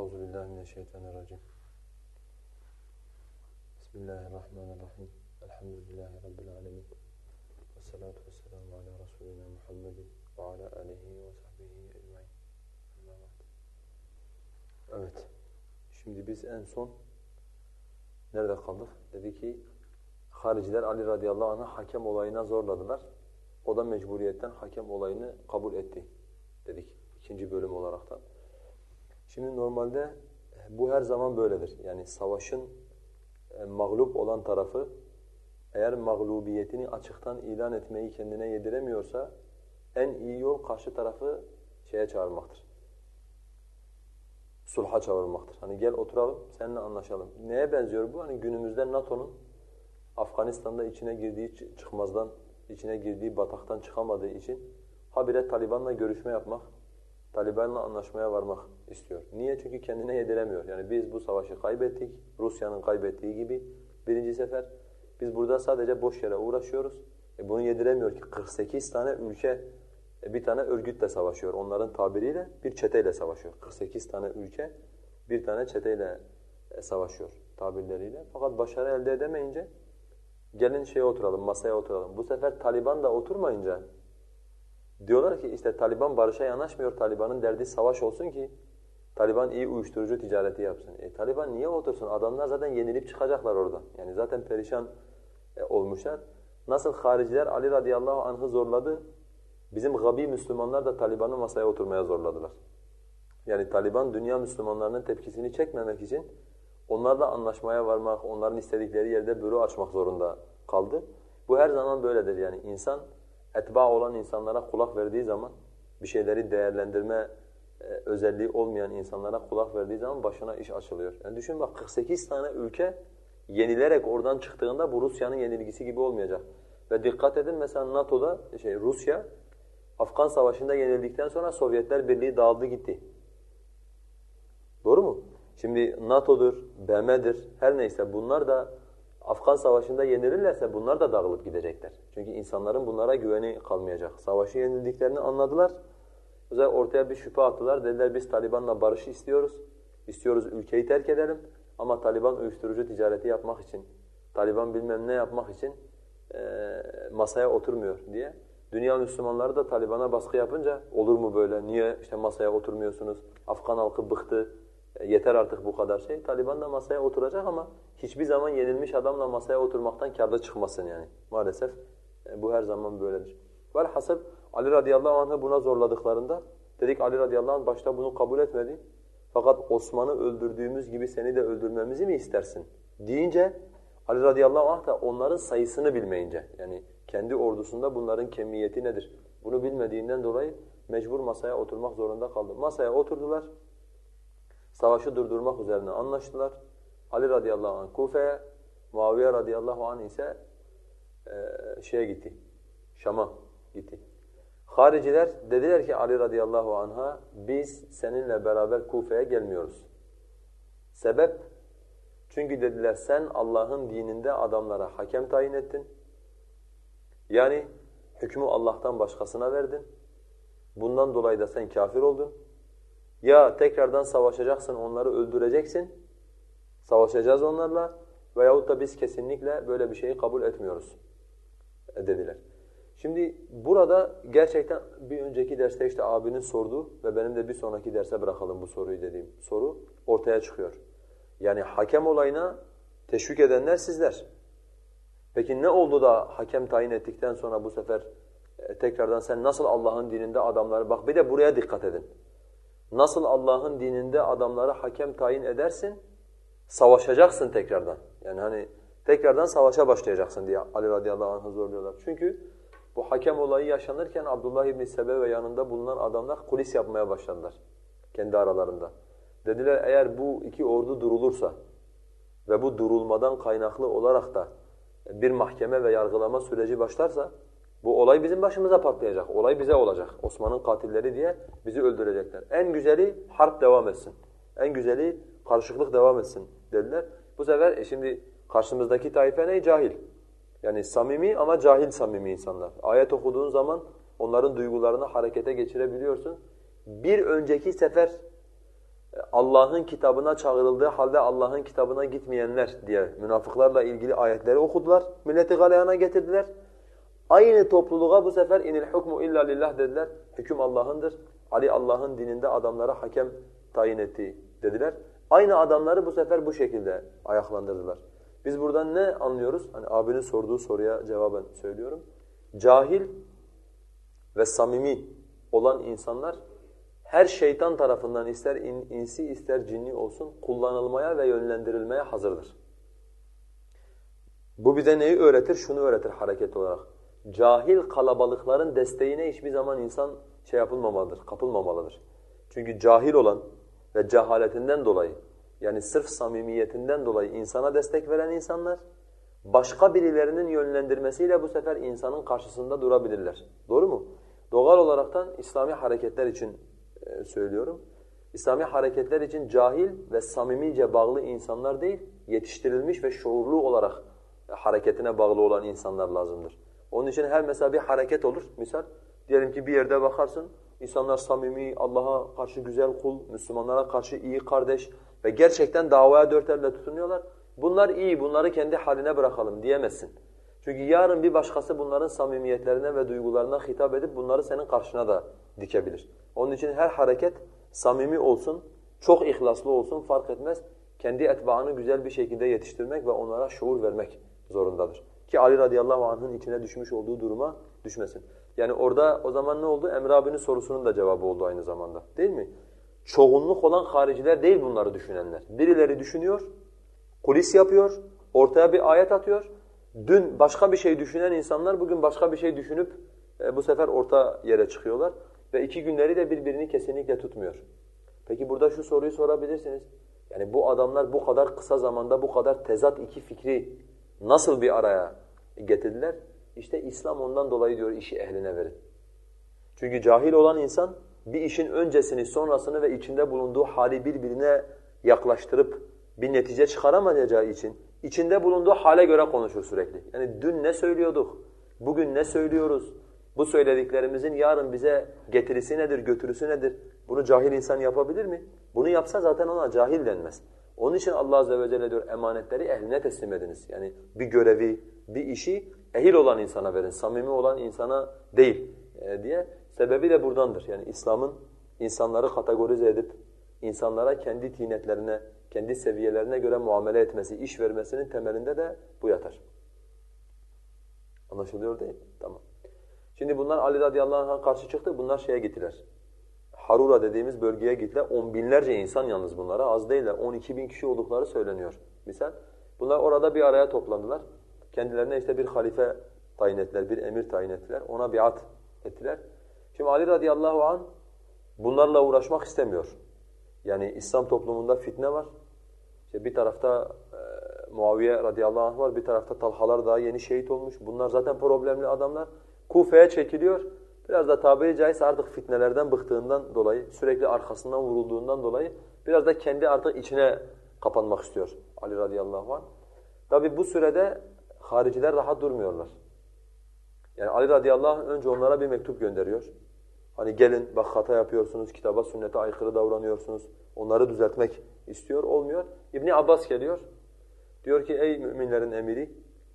Euzu billahi mineşşeytanirracim. Bismillahirrahmanirrahim. Elhamdülillahi rabbil alamin. Ves salatu vesselamu ala resulina Muhammedin ve ala alihi ve sahbihi ecmaîn. Evet. Şimdi biz en son nerede kaldık? Dedi ki hariciler Ali radıyallahu anh'ı hakem olayına zorladılar. O da mecburiyetten hakem olayını kabul etti dedik ikinci bölüm olaraktan. Şimdi normalde bu her zaman böyledir. Yani savaşın e, mağlup olan tarafı eğer mağlubiyetini açıktan ilan etmeyi kendine yediremiyorsa en iyi yol karşı tarafı şeye çağırmaktır. Sulha çağırmaktır. Hani gel oturalım, seninle anlaşalım. Neye benziyor bu? Hani günümüzde NATO'nun Afganistan'da içine girdiği çıkmazdan, içine girdiği bataktan çıkamadığı için habire Taliban'la görüşme yapmak, Taliban'la anlaşmaya varmak istiyor. Niye? Çünkü kendine yediremiyor. Yani biz bu savaşı kaybettik, Rusya'nın kaybettiği gibi birinci sefer. Biz burada sadece boş yere uğraşıyoruz. E bunu yediremiyor ki 48 tane ülke e bir tane örgütle savaşıyor. Onların tabiriyle bir çeteyle savaşıyor. 48 tane ülke bir tane çeteyle e, savaşıyor tabirleriyle. Fakat başarı elde edemeyince gelin şeye oturalım, masaya oturalım. Bu sefer Taliban da oturmayınca Diyorlar ki işte Taliban barışa yanaşmıyor, Taliban'ın derdi savaş olsun ki Taliban iyi uyuşturucu ticareti yapsın. E Taliban niye otursun? Adamlar zaten yenilip çıkacaklar oradan. Yani zaten perişan e, olmuşlar. Nasıl hariciler Ali radıyallahu anh'ı zorladı, bizim gabi Müslümanlar da Taliban'ı masaya oturmaya zorladılar. Yani Taliban dünya Müslümanlarının tepkisini çekmemek için onlarla anlaşmaya varmak, onların istedikleri yerde büro açmak zorunda kaldı. Bu her zaman böyledir yani insan etba olan insanlara kulak verdiği zaman, bir şeyleri değerlendirme e, özelliği olmayan insanlara kulak verdiği zaman başına iş açılıyor. Yani düşün bak 48 tane ülke yenilerek oradan çıktığında bu Rusya'nın yenilgisi gibi olmayacak. Ve dikkat edin mesela NATO'da şey Rusya Afgan Savaşı'nda yenildikten sonra Sovyetler Birliği dağıldı gitti. Doğru mu? Şimdi NATO'dur, BM'dir her neyse bunlar da Afgan Savaşı'nda yenilirlerse bunlar da dağılıp gidecekler. Çünkü insanların bunlara güveni kalmayacak. Savaşı yenildiklerini anladılar. Özellikle ortaya bir şüphe attılar. Dediler biz Taliban'la barış istiyoruz. İstiyoruz ülkeyi terk edelim. Ama Taliban uyuşturucu ticareti yapmak için, Taliban bilmem ne yapmak için e, masaya oturmuyor diye. Dünya Müslümanları da Taliban'a baskı yapınca olur mu böyle, niye işte masaya oturmuyorsunuz, Afgan halkı bıktı, yeter artık bu kadar şey. Taliban da masaya oturacak ama hiçbir zaman yenilmiş adamla masaya oturmaktan kârda çıkmasın yani. Maalesef e, bu her zaman böyledir. Velhasıl Ali radıyallahu anh'ı buna zorladıklarında dedik Ali radıyallahu anh başta bunu kabul etmedi. Fakat Osman'ı öldürdüğümüz gibi seni de öldürmemizi mi istersin? Deyince Ali radıyallahu anh da onların sayısını bilmeyince yani kendi ordusunda bunların kemiyeti nedir? Bunu bilmediğinden dolayı mecbur masaya oturmak zorunda kaldı. Masaya oturdular. Savaşı durdurmak üzerine anlaştılar. Ali radıyallahu anh Kufe'ye, Muaviye radıyallahu anh ise e, şeye gitti, Şam'a gitti. Hariciler dediler ki Ali radıyallahu anh'a biz seninle beraber Kufe'ye gelmiyoruz. Sebep? Çünkü dediler sen Allah'ın dininde adamlara hakem tayin ettin. Yani hükmü Allah'tan başkasına verdin. Bundan dolayı da sen kafir oldun. Ya tekrardan savaşacaksın, onları öldüreceksin. Savaşacağız onlarla veyahut da biz kesinlikle böyle bir şeyi kabul etmiyoruz dediler. Şimdi burada gerçekten bir önceki derste işte abinin sorduğu ve benim de bir sonraki derse bırakalım bu soruyu dediğim soru ortaya çıkıyor. Yani hakem olayına teşvik edenler sizler. Peki ne oldu da hakem tayin ettikten sonra bu sefer e, tekrardan sen nasıl Allah'ın dininde adamları bak bir de buraya dikkat edin. Nasıl Allah'ın dininde adamları hakem tayin edersin? Savaşacaksın tekrardan. Yani hani tekrardan savaşa başlayacaksın diye Ali radıyallahu anh'ı zorluyorlar. Çünkü bu hakem olayı yaşanırken Abdullah ibn Sebe ve yanında bulunan adamlar kulis yapmaya başladılar kendi aralarında. Dediler eğer bu iki ordu durulursa ve bu durulmadan kaynaklı olarak da bir mahkeme ve yargılama süreci başlarsa bu olay bizim başımıza patlayacak. Olay bize olacak. Osman'ın katilleri diye bizi öldürecekler. En güzeli harp devam etsin. En güzeli karışıklık devam etsin dediler. Bu sefer e şimdi karşımızdaki taife ne? Cahil. Yani samimi ama cahil samimi insanlar. Ayet okuduğun zaman onların duygularını harekete geçirebiliyorsun. Bir önceki sefer Allah'ın kitabına çağrıldığı halde Allah'ın kitabına gitmeyenler diye münafıklarla ilgili ayetleri okudular. Milleti galeyana getirdiler. Aynı topluluğa bu sefer inil hukmu illa lillah dediler. Hüküm Allah'ındır. Ali Allah'ın dininde adamlara hakem tayin etti dediler. Aynı adamları bu sefer bu şekilde ayaklandırdılar. Biz buradan ne anlıyoruz? Hani abinin sorduğu soruya cevaben söylüyorum. Cahil ve samimi olan insanlar her şeytan tarafından ister insi ister cinni olsun kullanılmaya ve yönlendirilmeye hazırdır. Bu bize neyi öğretir? Şunu öğretir hareket olarak. Cahil kalabalıkların desteğine hiçbir zaman insan şey yapılmamalıdır, kapılmamalıdır. Çünkü cahil olan ve cehaletinden dolayı yani sırf samimiyetinden dolayı insana destek veren insanlar başka birilerinin yönlendirmesiyle bu sefer insanın karşısında durabilirler. Doğru mu? Doğal olaraktan İslami hareketler için e, söylüyorum. İslami hareketler için cahil ve samimice bağlı insanlar değil, yetiştirilmiş ve şuurlu olarak hareketine bağlı olan insanlar lazımdır. Onun için her mesela bir hareket olur. Misal diyelim ki bir yerde bakarsın, insanlar samimi, Allah'a karşı güzel kul, Müslümanlara karşı iyi kardeş ve gerçekten davaya dört elle tutunuyorlar. Bunlar iyi, bunları kendi haline bırakalım diyemezsin. Çünkü yarın bir başkası bunların samimiyetlerine ve duygularına hitap edip bunları senin karşına da dikebilir. Onun için her hareket samimi olsun, çok ihlaslı olsun fark etmez. Kendi etbaını güzel bir şekilde yetiştirmek ve onlara şuur vermek zorundadır. Ki Ali radıyallahu anh'ın içine düşmüş olduğu duruma düşmesin. Yani orada o zaman ne oldu? Emre abinin sorusunun da cevabı oldu aynı zamanda. Değil mi? Çoğunluk olan hariciler değil bunları düşünenler. Birileri düşünüyor, kulis yapıyor, ortaya bir ayet atıyor. Dün başka bir şey düşünen insanlar bugün başka bir şey düşünüp e, bu sefer orta yere çıkıyorlar. Ve iki günleri de birbirini kesinlikle tutmuyor. Peki burada şu soruyu sorabilirsiniz. Yani bu adamlar bu kadar kısa zamanda bu kadar tezat iki fikri nasıl bir araya getirdiler? İşte İslam ondan dolayı diyor işi ehline verin. Çünkü cahil olan insan bir işin öncesini, sonrasını ve içinde bulunduğu hali birbirine yaklaştırıp bir netice çıkaramayacağı için içinde bulunduğu hale göre konuşur sürekli. Yani dün ne söylüyorduk, bugün ne söylüyoruz, bu söylediklerimizin yarın bize getirisi nedir, götürüsü nedir? Bunu cahil insan yapabilir mi? Bunu yapsa zaten ona cahil denmez. Onun için Allah Azze ve Celle diyor emanetleri ehline teslim ediniz. Yani bir görevi, bir işi ehil olan insana verin, samimi olan insana değil e, diye. Sebebi de buradandır. Yani İslam'ın insanları kategorize edip insanlara kendi tinetlerine, kendi seviyelerine göre muamele etmesi, iş vermesinin temelinde de bu yatar. Anlaşılıyor değil? Tamam. Şimdi bunlar Ali radıyallahu anh'a karşı çıktı, bunlar şeye gittiler. Harura dediğimiz bölgeye gittiler. On binlerce insan yalnız bunlara, az değiller. 12 bin kişi oldukları söyleniyor misal. Bunlar orada bir araya toplandılar. Kendilerine işte bir halife tayin ettiler, bir emir tayin ettiler. Ona biat ettiler. Şimdi Ali radıyallahu anh bunlarla uğraşmak istemiyor. Yani İslam toplumunda fitne var. İşte bir tarafta e, Muaviye radıyallahu anh var, bir tarafta Talhalar daha yeni şehit olmuş. Bunlar zaten problemli adamlar. Kufe'ye çekiliyor. Biraz da tabiri caizse artık fitnelerden bıktığından dolayı, sürekli arkasından vurulduğundan dolayı biraz da kendi artık içine kapanmak istiyor Ali radıyallahu anh. Tabi bu sürede hariciler rahat durmuyorlar. Yani Ali radıyallahu anh önce onlara bir mektup gönderiyor. Hani gelin bak hata yapıyorsunuz, kitaba sünnete aykırı davranıyorsunuz. Onları düzeltmek istiyor, olmuyor. İbni Abbas geliyor. Diyor ki ey müminlerin emiri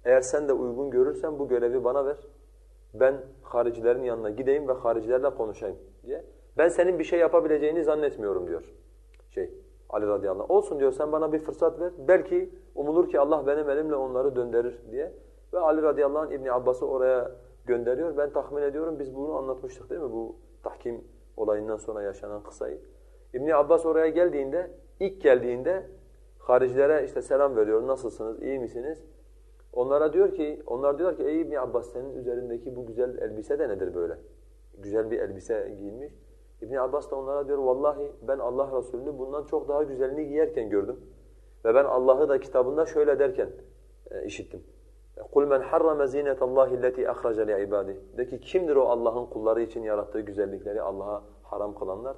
eğer sen de uygun görürsen bu görevi bana ver. Ben haricilerin yanına gideyim ve haricilerle konuşayım diye. Ben senin bir şey yapabileceğini zannetmiyorum diyor. Şey Ali radıyallahu anh. Olsun diyor sen bana bir fırsat ver. Belki umulur ki Allah benim elimle onları döndürür diye. Ve Ali radıyallahu anh İbni Abbas'ı oraya gönderiyor. Ben tahmin ediyorum biz bunu anlatmıştık değil mi? Bu tahkim olayından sonra yaşanan kısayı. İbni Abbas oraya geldiğinde, ilk geldiğinde haricilere işte selam veriyor. Nasılsınız, iyi misiniz? Onlara diyor ki, onlar diyorlar ki ey İbni Abbas senin üzerindeki bu güzel elbise de nedir böyle? Güzel bir elbise giyinmiş. İbni Abbas da onlara diyor vallahi ben Allah Resulü'nü bundan çok daha güzelini giyerken gördüm. Ve ben Allah'ı da kitabında şöyle derken e, işittim. قُلْ مَنْ حَرَّمَ زِينَةَ اللّٰهِ الَّتِي أَخْرَجَ لِعِبَادِهِ De ki kimdir o Allah'ın kulları için yarattığı güzellikleri Allah'a haram kılanlar?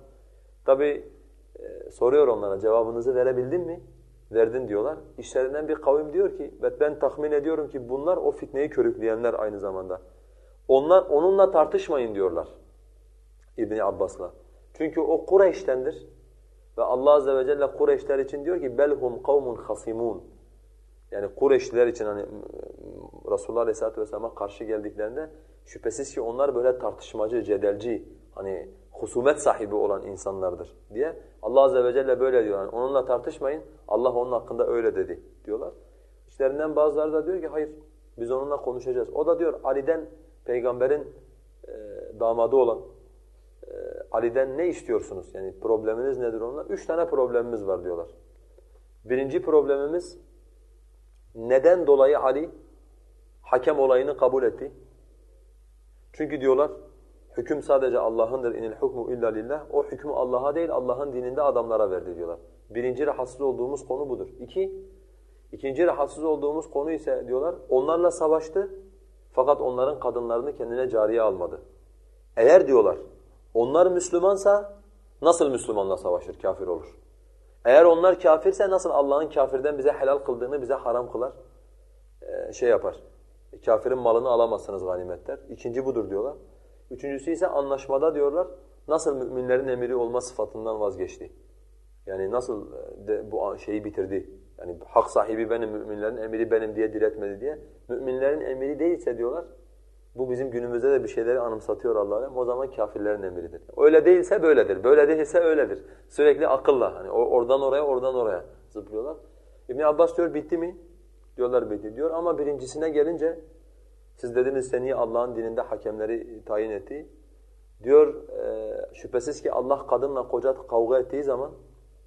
Tabi e, soruyor onlara cevabınızı verebildin mi? Verdin diyorlar. İşlerinden bir kavim diyor ki ben tahmin ediyorum ki bunlar o fitneyi körükleyenler aynı zamanda. Onlar onunla tartışmayın diyorlar İbni Abbas'la. Çünkü o Kureyş'tendir Ve Allah azze ve celle Kureyşler için diyor ki belhum kavmun hasimun. Yani Kureyşliler için hani Resulullah Aleyhisselatü Vesselam'a karşı geldiklerinde şüphesiz ki onlar böyle tartışmacı, cedelci, hani husumet sahibi olan insanlardır diye Allah azze ve celle böyle diyor. Yani onunla tartışmayın. Allah onun hakkında öyle dedi diyorlar. İçlerinden bazıları da diyor ki hayır biz onunla konuşacağız. O da diyor Ali'den peygamberin e, damadı olan e, Ali'den ne istiyorsunuz? Yani probleminiz nedir onunla? Üç tane problemimiz var diyorlar. Birinci problemimiz neden dolayı Ali hakem olayını kabul etti? Çünkü diyorlar hüküm sadece Allah'ındır inil hukmu illa lillah. O hükmü Allah'a değil Allah'ın dininde adamlara verdi diyorlar. Birinci rahatsız olduğumuz konu budur. İki, ikinci rahatsız olduğumuz konu ise diyorlar onlarla savaştı fakat onların kadınlarını kendine cariye almadı. Eğer diyorlar onlar Müslümansa nasıl Müslümanla savaşır, kafir olur? Eğer onlar kafirse nasıl Allah'ın kafirden bize helal kıldığını bize haram kılar? Ee, şey yapar, kafirin malını alamazsınız ganimetler. İkinci budur diyorlar. Üçüncüsü ise anlaşmada diyorlar, nasıl müminlerin emiri olma sıfatından vazgeçti? Yani nasıl e, de bu şeyi bitirdi? Yani hak sahibi benim, müminlerin emiri benim diye diretmedi diye. Müminlerin emiri değilse diyorlar, bu bizim günümüzde de bir şeyleri anımsatıyor Allah'a. O zaman kafirlerin emridir. Öyle değilse böyledir. Böyle değilse öyledir. Sürekli akılla. Hani oradan oraya, oradan oraya zıplıyorlar. İbn Abbas diyor bitti mi? Diyorlar bitti diyor ama birincisine gelince siz dediniz seni Allah'ın dininde hakemleri tayin etti. Diyor e, şüphesiz ki Allah kadınla koca kavga ettiği zaman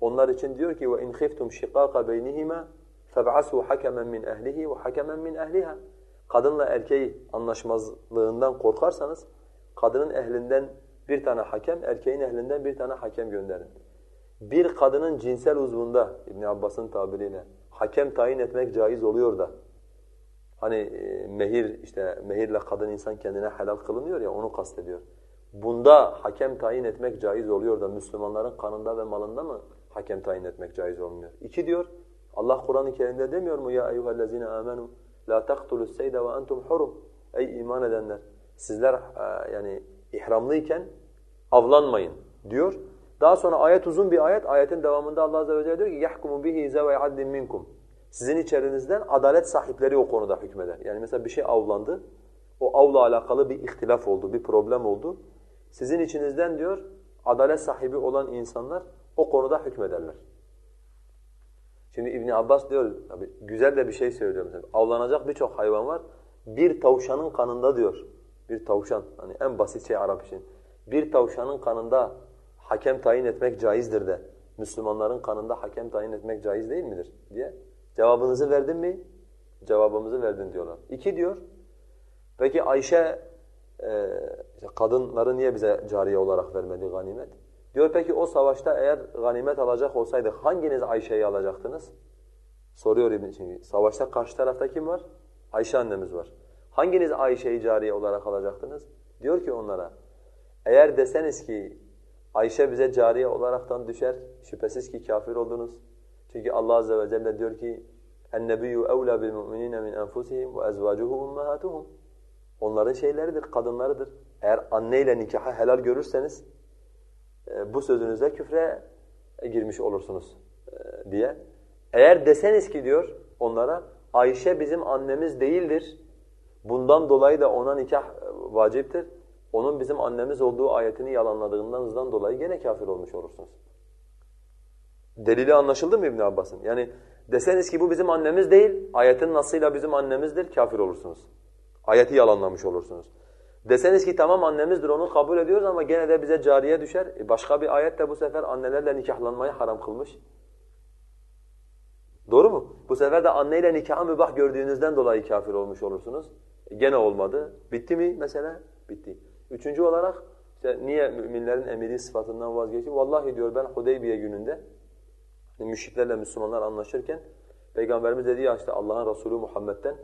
onlar için diyor ki khiftum shiqaqa beynihima feb'asu hakemen min ehlihi ve hakemen min ehliha. Kadınla erkeği anlaşmazlığından korkarsanız kadının ehlinden bir tane hakem, erkeğin ehlinden bir tane hakem gönderin. Bir kadının cinsel uzvunda İbn Abbas'ın tabiriyle hakem tayin etmek caiz oluyor da hani e, mehir işte mehirle kadın insan kendine helal kılınıyor ya onu kastediyor. Bunda hakem tayin etmek caiz oluyor da Müslümanların kanında ve malında mı hakem tayin etmek caiz olmuyor? İki diyor Allah Kur'an-ı Kerim'de demiyor mu ya eyyuhellezine amenu la taqtulu seyde ve entum hurum. Ey iman edenler sizler e, yani ihramlıyken avlanmayın diyor. Daha sonra ayet uzun bir ayet. Ayetin devamında Allah azze ve celle diyor ki yahkumu bihi zeve adlin minkum. Sizin içerinizden adalet sahipleri o konuda hükmeder. Yani mesela bir şey avlandı. O avla alakalı bir ihtilaf oldu, bir problem oldu. Sizin içinizden diyor adalet sahibi olan insanlar o konuda hükmederler. Şimdi İbn Abbas diyor, tabii güzel de bir şey söylüyor mesela. Avlanacak birçok hayvan var. Bir tavşanın kanında diyor. Bir tavşan, hani en basit şey Arap için. Bir tavşanın kanında hakem tayin etmek caizdir de. Müslümanların kanında hakem tayin etmek caiz değil midir diye. Cevabınızı verdin mi? Cevabımızı verdin diyorlar. İki diyor. Peki Ayşe e, kadınları niye bize cariye olarak vermedi ganimet? Diyor peki o savaşta eğer ganimet alacak olsaydık hanginiz Ayşe'yi alacaktınız? Soruyor İbn çünkü savaşta karşı tarafta kim var? Ayşe annemiz var. Hanginiz Ayşe'yi cariye olarak alacaktınız? Diyor ki onlara eğer deseniz ki Ayşe bize cariye olaraktan düşer şüphesiz ki kafir oldunuz. Çünkü Allah azze ve celle diyor ki اَنَّبِيُّ اَوْلَى بِالْمُؤْمِنِينَ مِنْ أَنْفُسِهِمْ وَاَزْوَاجُهُ اُمَّهَاتُهُمْ Onların şeyleridir, kadınlarıdır. Eğer anneyle nikaha helal görürseniz e, bu sözünüzle küfre girmiş olursunuz e, diye. Eğer deseniz ki diyor onlara Ayşe bizim annemiz değildir. Bundan dolayı da ona nikah e, vaciptir. Onun bizim annemiz olduğu ayetini yalanladığınızdan dolayı gene kafir olmuş olursunuz. Delili anlaşıldı mı İbn Abbas'ın? Yani deseniz ki bu bizim annemiz değil, ayetin nasıyla bizim annemizdir, kafir olursunuz. Ayeti yalanlamış olursunuz. Deseniz ki tamam annemizdir onu kabul ediyoruz ama gene de bize cariye düşer. E başka bir ayet de bu sefer annelerle nikahlanmayı haram kılmış. Doğru mu? Bu sefer de anneyle nikahı mübah gördüğünüzden dolayı kafir olmuş olursunuz. E gene olmadı. Bitti mi mesela? Bitti. Üçüncü olarak işte niye müminlerin emiri sıfatından vazgeçti? Vallahi diyor ben Hudeybiye gününde müşriklerle Müslümanlar anlaşırken Peygamberimiz dedi ya işte Allah'ın Resulü Muhammed'den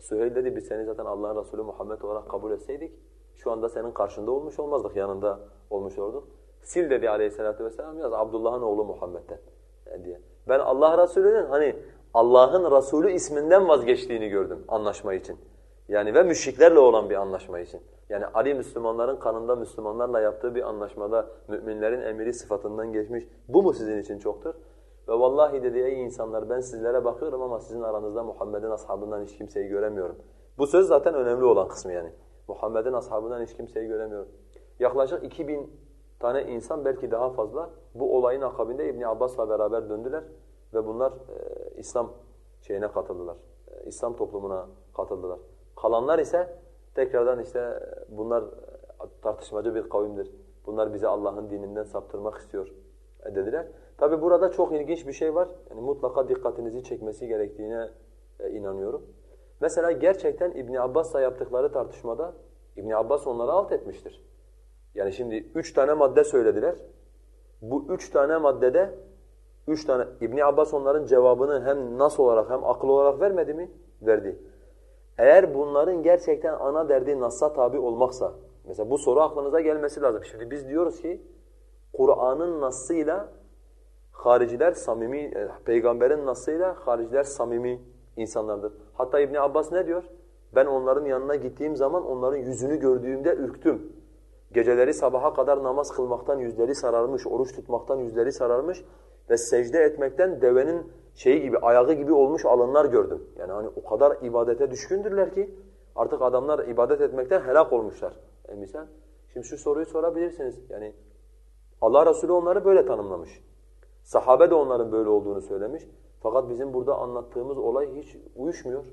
Süheyl dedi biz seni zaten Allah'ın Resulü Muhammed olarak kabul etseydik şu anda senin karşında olmuş olmazdık, yanında olmuş olurduk. Sil dedi aleyhissalatu vesselam yaz Abdullah'ın oğlu Muhammed'den e, diye. Ben Allah Resulü'nün hani Allah'ın Resulü isminden vazgeçtiğini gördüm anlaşma için. Yani ve müşriklerle olan bir anlaşma için. Yani Ali Müslümanların kanında Müslümanlarla yaptığı bir anlaşmada müminlerin emiri sıfatından geçmiş. Bu mu sizin için çoktur? Ve vallahi dedi ey insanlar ben sizlere bakıyorum ama sizin aranızda Muhammed'in ashabından hiç kimseyi göremiyorum. Bu söz zaten önemli olan kısmı yani. Muhammed'in ashabından hiç kimseyi göremiyorum. Yaklaşık 2000 tane insan belki daha fazla bu olayın akabinde İbn Abbas'la beraber döndüler ve bunlar e, İslam şeyine katıldılar. E, İslam toplumuna katıldılar. Kalanlar ise tekrardan işte e, bunlar e, tartışmacı bir kavimdir. Bunlar bizi Allah'ın dininden saptırmak istiyor dediler. Tabi burada çok ilginç bir şey var. Yani mutlaka dikkatinizi çekmesi gerektiğine e, inanıyorum. Mesela gerçekten İbn Abbas'la yaptıkları tartışmada İbn Abbas onları alt etmiştir. Yani şimdi üç tane madde söylediler. Bu üç tane maddede üç tane İbn Abbas onların cevabını hem nas olarak hem akıl olarak vermedi mi? Verdi. Eğer bunların gerçekten ana derdi nasa tabi olmaksa, mesela bu soru aklınıza gelmesi lazım. Şimdi biz diyoruz ki Kur'an'ın nasıyla hariciler samimi, e, peygamberin nasıyla hariciler samimi insanlardır. Hatta İbn Abbas ne diyor? Ben onların yanına gittiğim zaman onların yüzünü gördüğümde ürktüm. Geceleri sabaha kadar namaz kılmaktan yüzleri sararmış, oruç tutmaktan yüzleri sararmış ve secde etmekten devenin şeyi gibi, ayağı gibi olmuş alınlar gördüm. Yani hani o kadar ibadete düşkündürler ki artık adamlar ibadet etmekten helak olmuşlar. E misal, şimdi şu soruyu sorabilirsiniz. Yani Allah Resulü onları böyle tanımlamış. Sahabe de onların böyle olduğunu söylemiş. Fakat bizim burada anlattığımız olay hiç uyuşmuyor.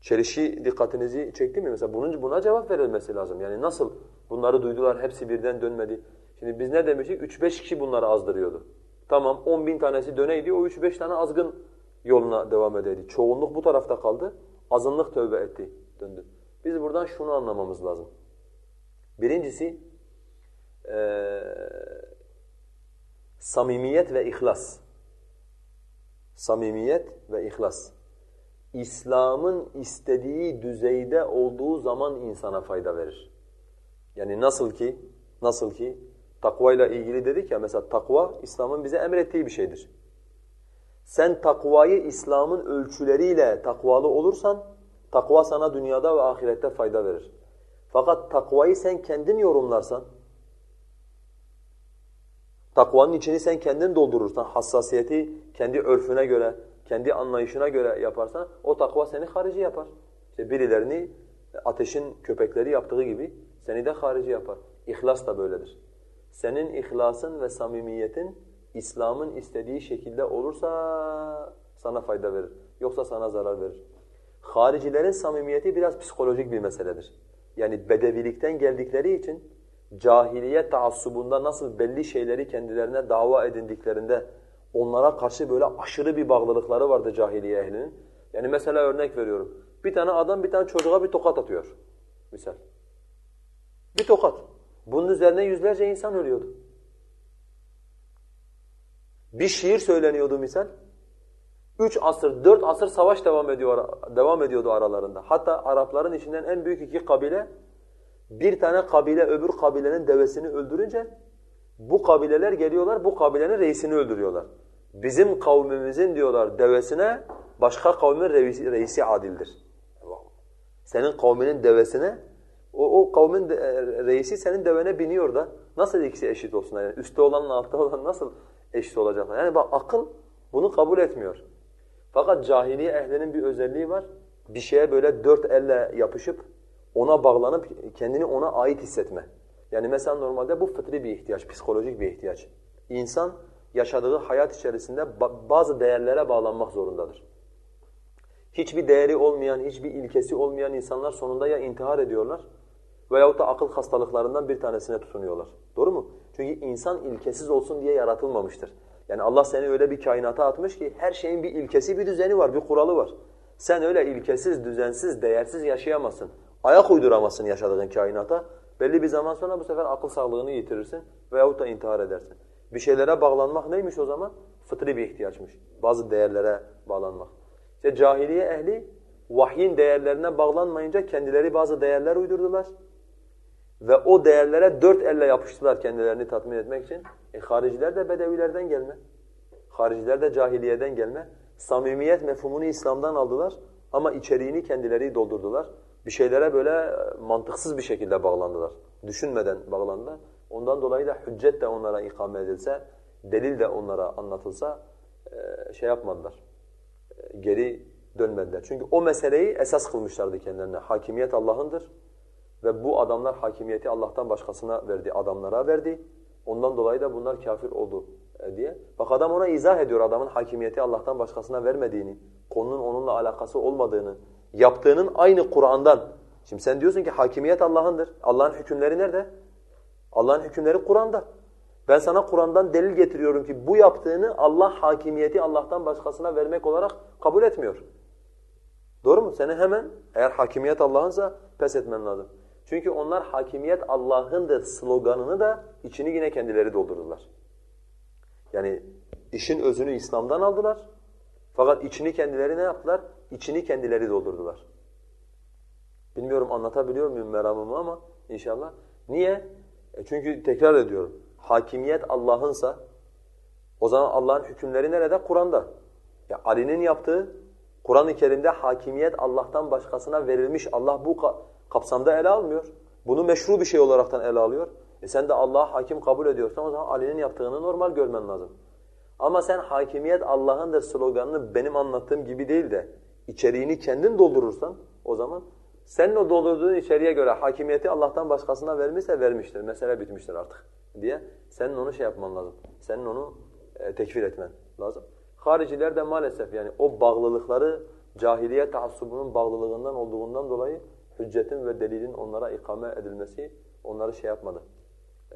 Çelişi dikkatinizi çekti mi? Mesela bunun buna cevap verilmesi lazım. Yani nasıl bunları duydular hepsi birden dönmedi. Şimdi biz ne demiştik? 3-5 kişi bunları azdırıyordu. Tamam 10 bin tanesi döneydi o 3-5 tane azgın yoluna devam edeydi. Çoğunluk bu tarafta kaldı. Azınlık tövbe etti, döndü. Biz buradan şunu anlamamız lazım. Birincisi ee, samimiyet ve ihlas. Samimiyet ve ihlas. İslam'ın istediği düzeyde olduğu zaman insana fayda verir. Yani nasıl ki, nasıl ki takvayla ilgili dedik ya mesela takva İslam'ın bize emrettiği bir şeydir. Sen takvayı İslam'ın ölçüleriyle takvalı olursan takva sana dünyada ve ahirette fayda verir. Fakat takvayı sen kendin yorumlarsan, takvanın içini sen kendin doldurursan, hassasiyeti kendi örfüne göre, kendi anlayışına göre yaparsan o takva seni harici yapar. İşte birilerini ateşin köpekleri yaptığı gibi seni de harici yapar. İhlas da böyledir. Senin ihlasın ve samimiyetin İslam'ın istediği şekilde olursa sana fayda verir. Yoksa sana zarar verir. Haricilerin samimiyeti biraz psikolojik bir meseledir. Yani bedevilikten geldikleri için cahiliye taassubunda nasıl belli şeyleri kendilerine dava edindiklerinde onlara karşı böyle aşırı bir bağlılıkları vardı cahiliye ehlinin. Yani mesela örnek veriyorum. Bir tane adam bir tane çocuğa bir tokat atıyor. Misal. Bir tokat. Bunun üzerine yüzlerce insan ölüyordu. Bir şiir söyleniyordu misal. Üç asır, dört asır savaş devam ediyor, devam ediyordu aralarında. Hatta Arapların içinden en büyük iki kabile, bir tane kabile öbür kabilenin devesini öldürünce, bu kabileler geliyorlar, bu kabilenin reisini öldürüyorlar. Bizim kavmimizin diyorlar devesine, başka kavmin reisi, reisi adildir. Senin kavminin devesine, o, o kavmin de, e, reisi senin devene biniyor da, nasıl ikisi eşit olsun? Yani üstte olanla altta olan nasıl eşit olacaklar? Yani bak akıl bunu kabul etmiyor. Fakat cahiliye ehlinin bir özelliği var. Bir şeye böyle dört elle yapışıp ona bağlanıp kendini ona ait hissetme. Yani mesela normalde bu fıtri bir ihtiyaç, psikolojik bir ihtiyaç. İnsan yaşadığı hayat içerisinde bazı değerlere bağlanmak zorundadır. Hiçbir değeri olmayan, hiçbir ilkesi olmayan insanlar sonunda ya intihar ediyorlar veyahut da akıl hastalıklarından bir tanesine tutunuyorlar. Doğru mu? Çünkü insan ilkesiz olsun diye yaratılmamıştır. Yani Allah seni öyle bir kainata atmış ki her şeyin bir ilkesi, bir düzeni var, bir kuralı var. Sen öyle ilkesiz, düzensiz, değersiz yaşayamazsın. Ayak uyduramazsın yaşadığın kainata. Belli bir zaman sonra bu sefer akıl sağlığını yitirirsin veyahut da intihar edersin. Bir şeylere bağlanmak neymiş o zaman? Fıtri bir ihtiyaçmış. Bazı değerlere bağlanmak. İşte cahiliye ehli vahyin değerlerine bağlanmayınca kendileri bazı değerler uydurdular. Ve o değerlere dört elle yapıştılar kendilerini tatmin etmek için. E hariciler de bedevilerden gelme. Hariciler de cahiliyeden gelme. Samimiyet mefhumunu İslam'dan aldılar. Ama içeriğini kendileri doldurdular. Bir şeylere böyle e, mantıksız bir şekilde bağlandılar. Düşünmeden bağlandılar. Ondan dolayı da hüccet de onlara ikame edilse, delil de onlara anlatılsa e, şey yapmadılar. E, geri dönmediler. Çünkü o meseleyi esas kılmışlardı kendilerine. Hakimiyet Allah'ındır ve bu adamlar hakimiyeti Allah'tan başkasına verdi, adamlara verdi. Ondan dolayı da bunlar kafir oldu diye. Bak adam ona izah ediyor adamın hakimiyeti Allah'tan başkasına vermediğini, konunun onunla alakası olmadığını, yaptığının aynı Kur'an'dan. Şimdi sen diyorsun ki hakimiyet Allah'ındır. Allah'ın hükümleri nerede? Allah'ın hükümleri Kur'an'da. Ben sana Kur'an'dan delil getiriyorum ki bu yaptığını Allah hakimiyeti Allah'tan başkasına vermek olarak kabul etmiyor. Doğru mu? Seni hemen eğer hakimiyet Allah'ınsa pes etmen lazım. Çünkü onlar hakimiyet Allah'ındır sloganını da içini yine kendileri doldurdular. Yani işin özünü İslam'dan aldılar. Fakat içini kendileri ne yaptılar? İçini kendileri doldurdular. Bilmiyorum anlatabiliyor muyum meramımı ama inşallah. Niye? E çünkü tekrar ediyorum. Hakimiyet Allah'ınsa o zaman Allah'ın hükümleri nerede? Kur'an'da. Ya Ali'nin yaptığı Kur'an-ı Kerim'de hakimiyet Allah'tan başkasına verilmiş. Allah bu kapsamda ele almıyor. Bunu meşru bir şey olaraktan ele alıyor. E sen de Allah'ı hakim kabul ediyorsan o zaman Ali'nin yaptığını normal görmen lazım. Ama sen hakimiyet Allah'ındır sloganını benim anlattığım gibi değil de içeriğini kendin doldurursan o zaman senin o doldurduğun içeriğe göre hakimiyeti Allah'tan başkasına vermişse vermiştir. Mesele bitmiştir artık diye senin onu şey yapman lazım. Senin onu e, tekfir etmen lazım. Hariciler de maalesef yani o bağlılıkları cahiliye taassubunun bağlılığından olduğundan dolayı hüccetin ve delilin onlara ikame edilmesi onları şey yapmadı.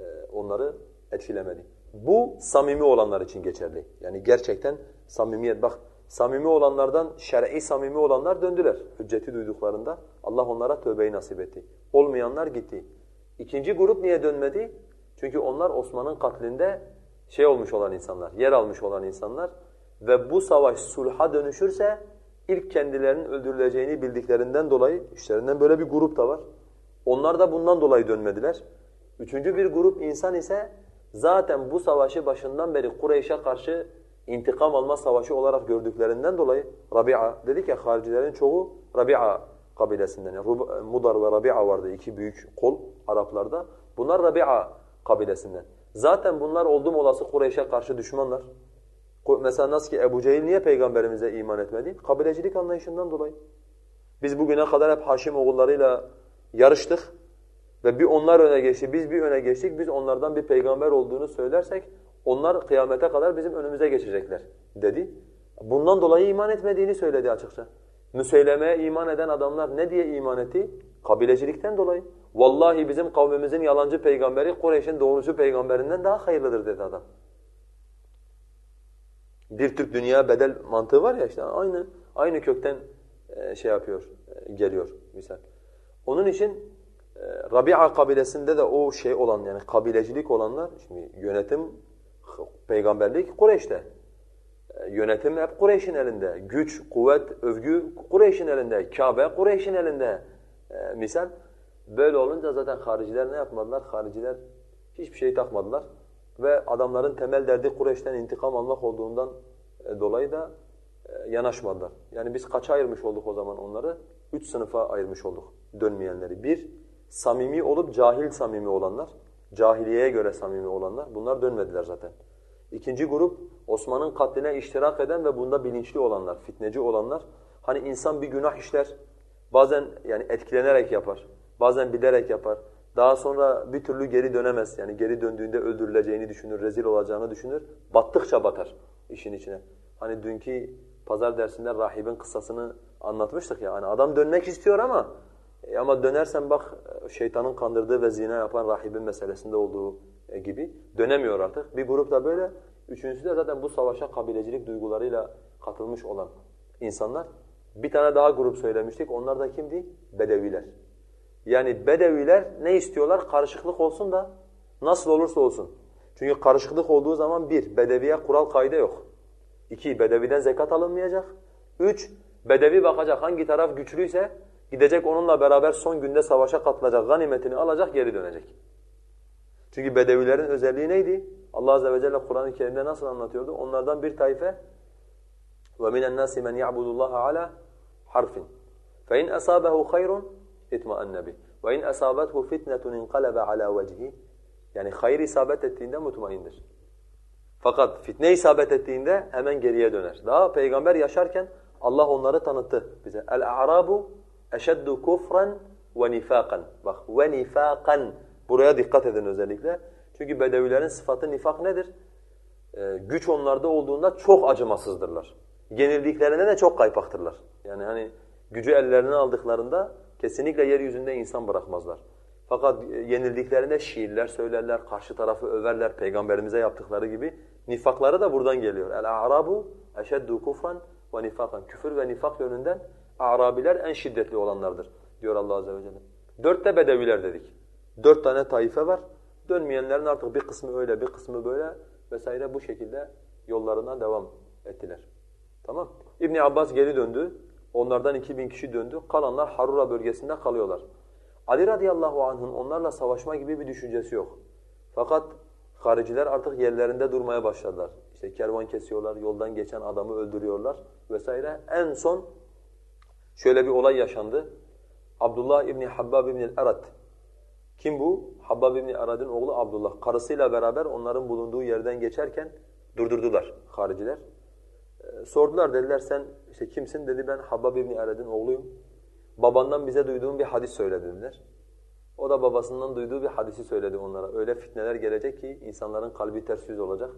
E, onları etkilemedi. Bu samimi olanlar için geçerli. Yani gerçekten samimiyet. Bak samimi olanlardan şer'i samimi olanlar döndüler hücceti duyduklarında. Allah onlara tövbeyi nasip etti. Olmayanlar gitti. İkinci grup niye dönmedi? Çünkü onlar Osman'ın katlinde şey olmuş olan insanlar, yer almış olan insanlar ve bu savaş sulha dönüşürse ilk kendilerinin öldürüleceğini bildiklerinden dolayı işlerinden böyle bir grup da var. Onlar da bundan dolayı dönmediler. Üçüncü bir grup insan ise zaten bu savaşı başından beri Kureyş'e karşı intikam alma savaşı olarak gördüklerinden dolayı Rabi'a dedik ya haricilerin çoğu Rabi'a kabilesinden. Yani Mudar ve Rabi'a vardı iki büyük kol Araplarda. Bunlar Rabi'a kabilesinden. Zaten bunlar oldum olası Kureyş'e karşı düşmanlar. Mesela nasıl ki Ebu Cehil niye peygamberimize iman etmedi? Kabilecilik anlayışından dolayı. Biz bugüne kadar hep Haşim oğullarıyla yarıştık ve bir onlar öne geçti, biz bir öne geçtik. Biz onlardan bir peygamber olduğunu söylersek onlar kıyamete kadar bizim önümüze geçecekler dedi. Bundan dolayı iman etmediğini söyledi açıkça. Müseyleme'ye iman eden adamlar ne diye iman etti? Kabilecilikten dolayı. Vallahi bizim kavmimizin yalancı peygamberi Kureyş'in doğrucu peygamberinden daha hayırlıdır dedi adam. Bir Türk dünya bedel mantığı var ya işte aynı aynı kökten e, şey yapıyor, e, geliyor misal. Onun için Rabi'a kabilesinde de o şey olan yani kabilecilik olanlar şimdi yönetim peygamberlik Kureyş'te. Yönetim hep Kureyş'in elinde. Güç, kuvvet, övgü Kureyş'in elinde. Kabe Kureyş'in elinde. Misal böyle olunca zaten hariciler ne yapmadılar? Hariciler hiçbir şey takmadılar ve adamların temel derdi Kureyş'ten intikam almak olduğundan e, dolayı da e, yanaşmadılar. Yani biz kaça ayırmış olduk o zaman onları? Üç sınıfa ayırmış olduk dönmeyenleri. Bir, samimi olup cahil samimi olanlar, cahiliyeye göre samimi olanlar. Bunlar dönmediler zaten. İkinci grup, Osman'ın katline iştirak eden ve bunda bilinçli olanlar, fitneci olanlar. Hani insan bir günah işler, bazen yani etkilenerek yapar, bazen bilerek yapar. Daha sonra bir türlü geri dönemez. Yani geri döndüğünde öldürüleceğini düşünür, rezil olacağını düşünür. Battıkça batar işin içine. Hani dünkü pazar dersinde rahibin kıssasını anlatmıştık ya. Hani adam dönmek istiyor ama e ama dönersen bak şeytanın kandırdığı ve zina yapan rahibin meselesinde olduğu e, gibi dönemiyor artık. Bir grup da böyle. Üçüncüsü de zaten bu savaşa kabilecilik duygularıyla katılmış olan insanlar. Bir tane daha grup söylemiştik. Onlar da kimdi? Bedeviler. Yani Bedeviler ne istiyorlar? Karışıklık olsun da nasıl olursa olsun. Çünkü karışıklık olduğu zaman bir, Bedeviye kural kaide yok. İki, Bedeviden zekat alınmayacak. Üç, Bedevi bakacak hangi taraf güçlüyse gidecek onunla beraber son günde savaşa katılacak, ganimetini alacak, geri dönecek. Çünkü Bedevilerin özelliği neydi? Allah Azze ve Celle Kur'an-ı Kerim'de nasıl anlatıyordu? Onlardan bir taife وَمِنَ النَّاسِ مَنْ يَعْبُدُ اللّٰهَ عَلَى harfin. فَاِنْ أَصَابَهُ خَيْرٌ اِطْمَأَنَّ بِهِ وَاِنْ أَصَابَتْهُ فِتْنَةٌ اِنْقَلَبَ عَلَى وَجْهِ Yani hayır isabet ettiğinde mutmaindir. Fakat fitne isabet ettiğinde hemen geriye döner. Daha peygamber yaşarken Allah onları tanıttı bize. El-a'rabu eşeddu kufran ve nifakan. Bak ve nifakan. Buraya dikkat edin özellikle. Çünkü bedevilerin sıfatı nifak nedir? Ee, güç onlarda olduğunda çok acımasızdırlar. Yenildiklerinde de çok kaypaktırlar. Yani hani gücü ellerine aldıklarında kesinlikle yeryüzünde insan bırakmazlar. Fakat yenildiklerinde şiirler söylerler, karşı tarafı överler, peygamberimize yaptıkları gibi. Nifakları da buradan geliyor. El-a'rabu eşeddu kufran ve nifakan. Küfür ve nifak yönünden Arabiler en şiddetli olanlardır diyor Allah Azze ve Celle. Dörtte bedeviler dedik. Dört tane taife var. Dönmeyenlerin artık bir kısmı öyle, bir kısmı böyle vesaire bu şekilde yollarına devam ettiler. Tamam. İbn Abbas geri döndü. Onlardan 2000 kişi döndü. Kalanlar Harura bölgesinde kalıyorlar. Ali radıyallahu anh'ın onlarla savaşma gibi bir düşüncesi yok. Fakat hariciler artık yerlerinde durmaya başladılar. İşte kervan kesiyorlar, yoldan geçen adamı öldürüyorlar vesaire. En son şöyle bir olay yaşandı. Abdullah İbni Habbab İbni Arad. Kim bu? Habbab İbni Arad'ın oğlu Abdullah. Karısıyla beraber onların bulunduğu yerden geçerken durdurdular hariciler. Ee, sordular dediler sen işte kimsin? Dedi ben Habbab İbni Arad'ın oğluyum. Babandan bize duyduğun bir hadis söyle dediler. O da babasından duyduğu bir hadisi söyledi onlara. Öyle fitneler gelecek ki insanların kalbi ters yüz olacak.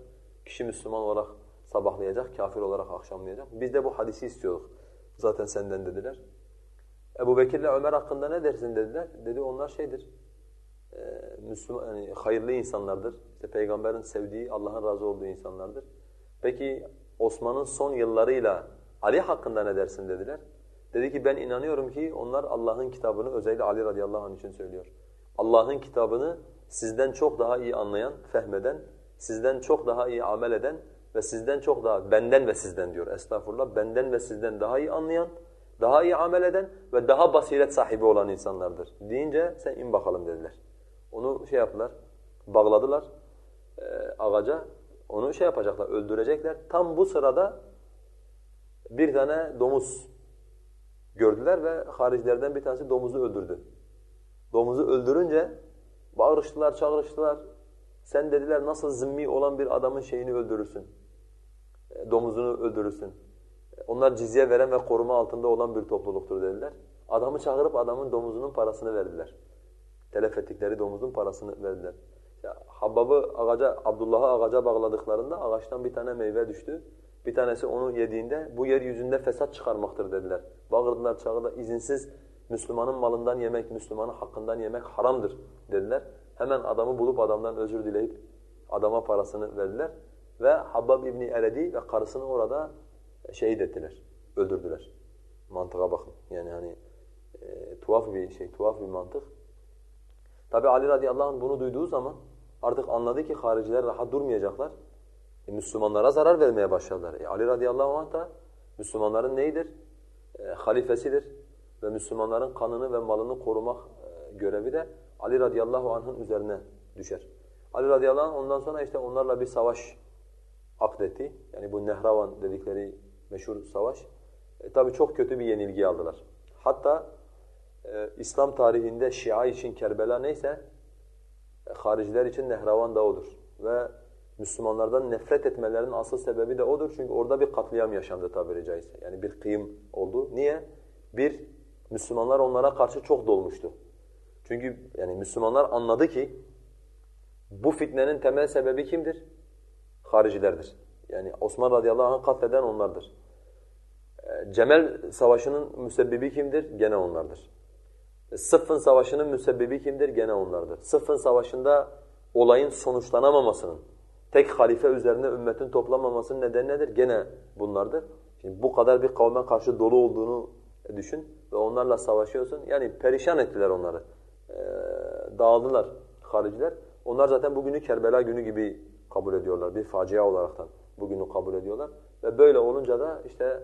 Kişi Müslüman olarak sabahlayacak, kafir olarak akşamlayacak. Biz de bu hadisi istiyorduk. Zaten senden dediler. Ebu Bekir'le Ömer hakkında ne dersin dediler. Dedi onlar şeydir, e, Müslüman, yani hayırlı insanlardır. İşte Peygamberin sevdiği, Allah'ın razı olduğu insanlardır. Peki Osman'ın son yıllarıyla Ali hakkında ne dersin dediler. Dedi ki ben inanıyorum ki onlar Allah'ın kitabını özellikle Ali radıyallahu anh için söylüyor. Allah'ın kitabını sizden çok daha iyi anlayan, fehmeden, sizden çok daha iyi amel eden ve sizden çok daha, benden ve sizden diyor estağfurullah, benden ve sizden daha iyi anlayan, daha iyi amel eden ve daha basiret sahibi olan insanlardır. Deyince sen in bakalım dediler. Onu şey yaptılar, bağladılar e, ağaca, onu şey yapacaklar, öldürecekler. Tam bu sırada bir tane domuz gördüler ve haricilerden bir tanesi domuzu öldürdü. Domuzu öldürünce bağırıştılar, çağırıştılar. Sen dediler nasıl zimmi olan bir adamın şeyini öldürürsün, e, domuzunu öldürürsün. Onlar cizye veren ve koruma altında olan bir topluluktur dediler. Adamı çağırıp adamın domuzunun parasını verdiler. Telef ettikleri domuzun parasını verdiler. Ya, Habbab'ı ağaca, Abdullah'ı ağaca bağladıklarında ağaçtan bir tane meyve düştü. Bir tanesi onu yediğinde bu yeryüzünde fesat çıkarmaktır dediler. Bağırdılar, çağırdılar. izinsiz Müslümanın malından yemek, Müslümanın hakkından yemek haramdır dediler. Hemen adamı bulup adamdan özür dileyip adama parasını verdiler. Ve Habbab İbni Eredi ve karısını orada şehit ettiler, öldürdüler. Mantığa bakın. Yani hani e, tuhaf bir şey, tuhaf bir mantık. Tabi Ali radıyallahu anh bunu duyduğu zaman artık anladı ki hariciler rahat durmayacaklar. E, Müslümanlara zarar vermeye başladılar. E, Ali radıyallahu anh da Müslümanların neydir? E, halifesidir. Ve Müslümanların kanını ve malını korumak e, görevi de Ali radıyallahu anh'ın üzerine düşer. Ali radıyallahu anh ondan sonra işte onlarla bir savaş akdetti. Yani bu Nehravan dedikleri meşhur savaş. E, tabii çok kötü bir yenilgi aldılar. Hatta e, İslam tarihinde Şia için Kerbela neyse, e, hariciler için Nehravan da odur. Ve Müslümanlardan nefret etmelerinin asıl sebebi de odur. Çünkü orada bir katliam yaşandı tabiri caizse. Yani bir kıyım oldu. Niye? Bir, Müslümanlar onlara karşı çok dolmuştu. Çünkü yani Müslümanlar anladı ki bu fitnenin temel sebebi kimdir? Haricilerdir. Yani Osman radıyallahu anh katleden onlardır. Ee, Cemel savaşının müsebbibi kimdir? Gene onlardır. Sıffın savaşının müsebbibi kimdir? Gene onlardır. Sıffın savaşında olayın sonuçlanamamasının, tek halife üzerine ümmetin toplamamasının nedeni nedir? Gene bunlardır. Şimdi bu kadar bir kavme karşı dolu olduğunu düşün ve onlarla savaşıyorsun. Yani perişan ettiler onları. Ee, dağıldılar hariciler. Onlar zaten bugünü Kerbela günü gibi kabul ediyorlar. Bir facia olaraktan bugünü kabul ediyorlar. Ve böyle olunca da işte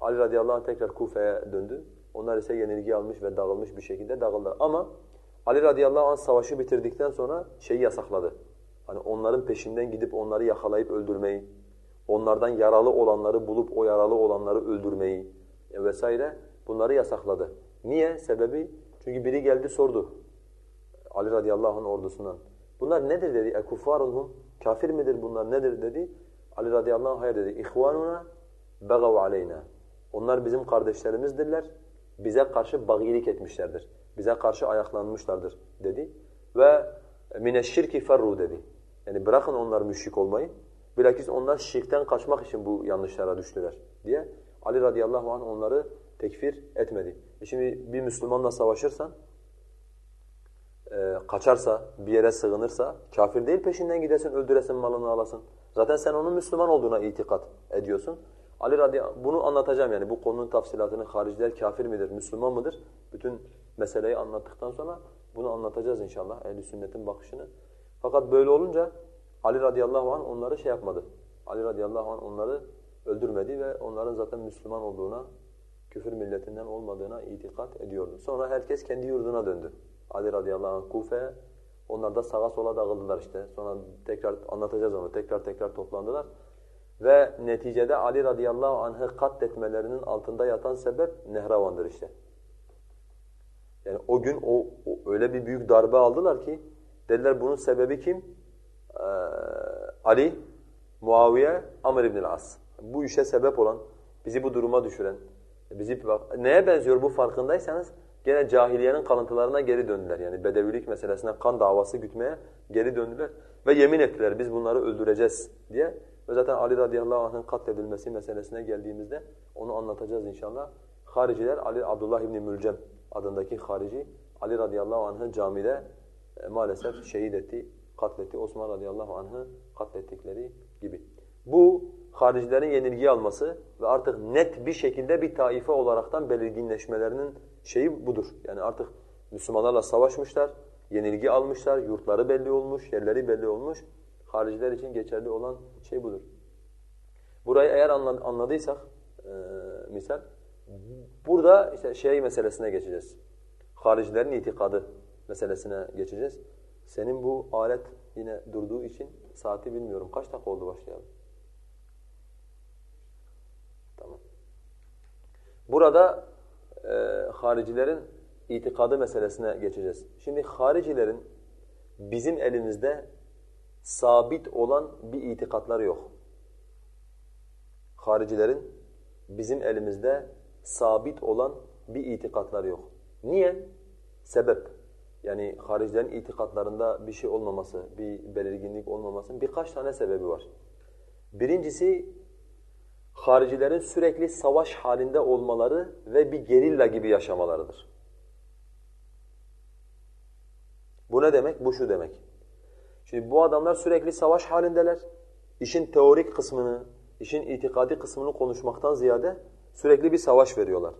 Ali radıyallahu anh tekrar Kufe'ye döndü. Onlar ise yenilgi almış ve dağılmış bir şekilde dağıldılar. Ama Ali radıyallahu anh savaşı bitirdikten sonra şeyi yasakladı. Hani onların peşinden gidip onları yakalayıp öldürmeyi, onlardan yaralı olanları bulup o yaralı olanları öldürmeyi vesaire bunları yasakladı. Niye? Sebebi? Çünkü biri geldi sordu. Ali radıyallahu anh ordusundan. Bunlar nedir dedi. Ekuffarunhum. Kafir midir bunlar nedir dedi. Ali radıyallahu anh hayır dedi. İhvanuna begav aleyna. Onlar bizim kardeşlerimizdirler. Bize karşı bagilik etmişlerdir. Bize karşı ayaklanmışlardır dedi. Ve mineşşirki ferru dedi. Yani bırakın onlar müşrik olmayı. Bilakis onlar şirkten kaçmak için bu yanlışlara düştüler diye Ali radıyallahu anh onları tekfir etmedi. E şimdi bir Müslümanla savaşırsan, e, kaçarsa, bir yere sığınırsa kafir değil peşinden gidesin, öldüresin, malını alasın. Zaten sen onun Müslüman olduğuna itikat ediyorsun. Ali radıyallahu bunu anlatacağım yani bu konunun tafsilatını hariciler kafir midir, Müslüman mıdır? Bütün meseleyi anlattıktan sonra bunu anlatacağız inşallah ehl sünnetin bakışını. Fakat böyle olunca Ali radıyallahu anh onları şey yapmadı. Ali radıyallahu anh onları öldürmedi ve onların zaten Müslüman olduğuna, küfür milletinden olmadığına itikat ediyordu. Sonra herkes kendi yurduna döndü. Ali radıyallahu anh Kufe'ye, onlar da sağa sola dağıldılar işte. Sonra tekrar anlatacağız onu, tekrar tekrar toplandılar. Ve neticede Ali radıyallahu anh'ı katletmelerinin altında yatan sebep Nehravan'dır işte. Yani o gün o, o öyle bir büyük darbe aldılar ki dediler bunun sebebi kim? Ee, Ali, Muaviye, Amr ibn As. Bu işe sebep olan, bizi bu duruma düşüren, bizi bak, neye benziyor bu farkındaysanız gene cahiliyenin kalıntılarına geri döndüler. Yani bedevilik meselesine kan davası gütmeye geri döndüler ve yemin ettiler biz bunları öldüreceğiz diye. Ve zaten Ali radıyallahu anh'ın katledilmesi meselesine geldiğimizde onu anlatacağız inşallah. Hariciler Ali Abdullah ibn Mülcem adındaki harici Ali radıyallahu anh'ı camide e, maalesef şehit etti, katletti. Osman radıyallahu anh'ı katlettikleri gibi. Bu haricilerin yenilgi alması ve artık net bir şekilde bir taife olaraktan belirginleşmelerinin şeyi budur. Yani artık Müslümanlarla savaşmışlar, yenilgi almışlar, yurtları belli olmuş, yerleri belli olmuş. Hariciler için geçerli olan şey budur. Burayı eğer anladıysak e, misal, burada işte şey meselesine geçeceğiz. Haricilerin itikadı meselesine geçeceğiz. Senin bu alet yine durduğu için saati bilmiyorum. Kaç dakika oldu başlayalım? Burada e, haricilerin itikadı meselesine geçeceğiz. Şimdi haricilerin bizim elimizde sabit olan bir itikatları yok. Haricilerin bizim elimizde sabit olan bir itikatları yok. Niye? Sebep. Yani haricilerin itikatlarında bir şey olmaması, bir belirginlik olmamasının birkaç tane sebebi var. Birincisi haricilerin sürekli savaş halinde olmaları ve bir gerilla gibi yaşamalarıdır. Bu ne demek? Bu şu demek. Şimdi bu adamlar sürekli savaş halindeler. İşin teorik kısmını, işin itikadi kısmını konuşmaktan ziyade sürekli bir savaş veriyorlar.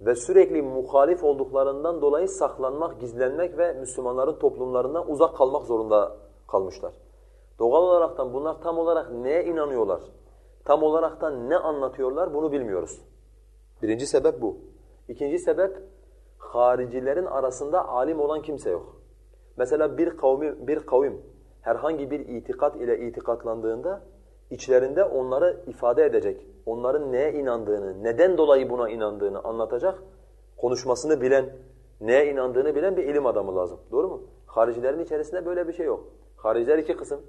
Ve sürekli muhalif olduklarından dolayı saklanmak, gizlenmek ve Müslümanların toplumlarından uzak kalmak zorunda kalmışlar. Doğal olaraktan bunlar tam olarak neye inanıyorlar? Tam olaraktan ne anlatıyorlar bunu bilmiyoruz. Birinci sebep bu. İkinci sebep haricilerin arasında alim olan kimse yok. Mesela bir kavmi bir kavim herhangi bir itikat ile itikatlandığında içlerinde onları ifade edecek, onların neye inandığını, neden dolayı buna inandığını anlatacak, konuşmasını bilen, neye inandığını bilen bir ilim adamı lazım. Doğru mu? Haricilerin içerisinde böyle bir şey yok. Hariciler iki kısım.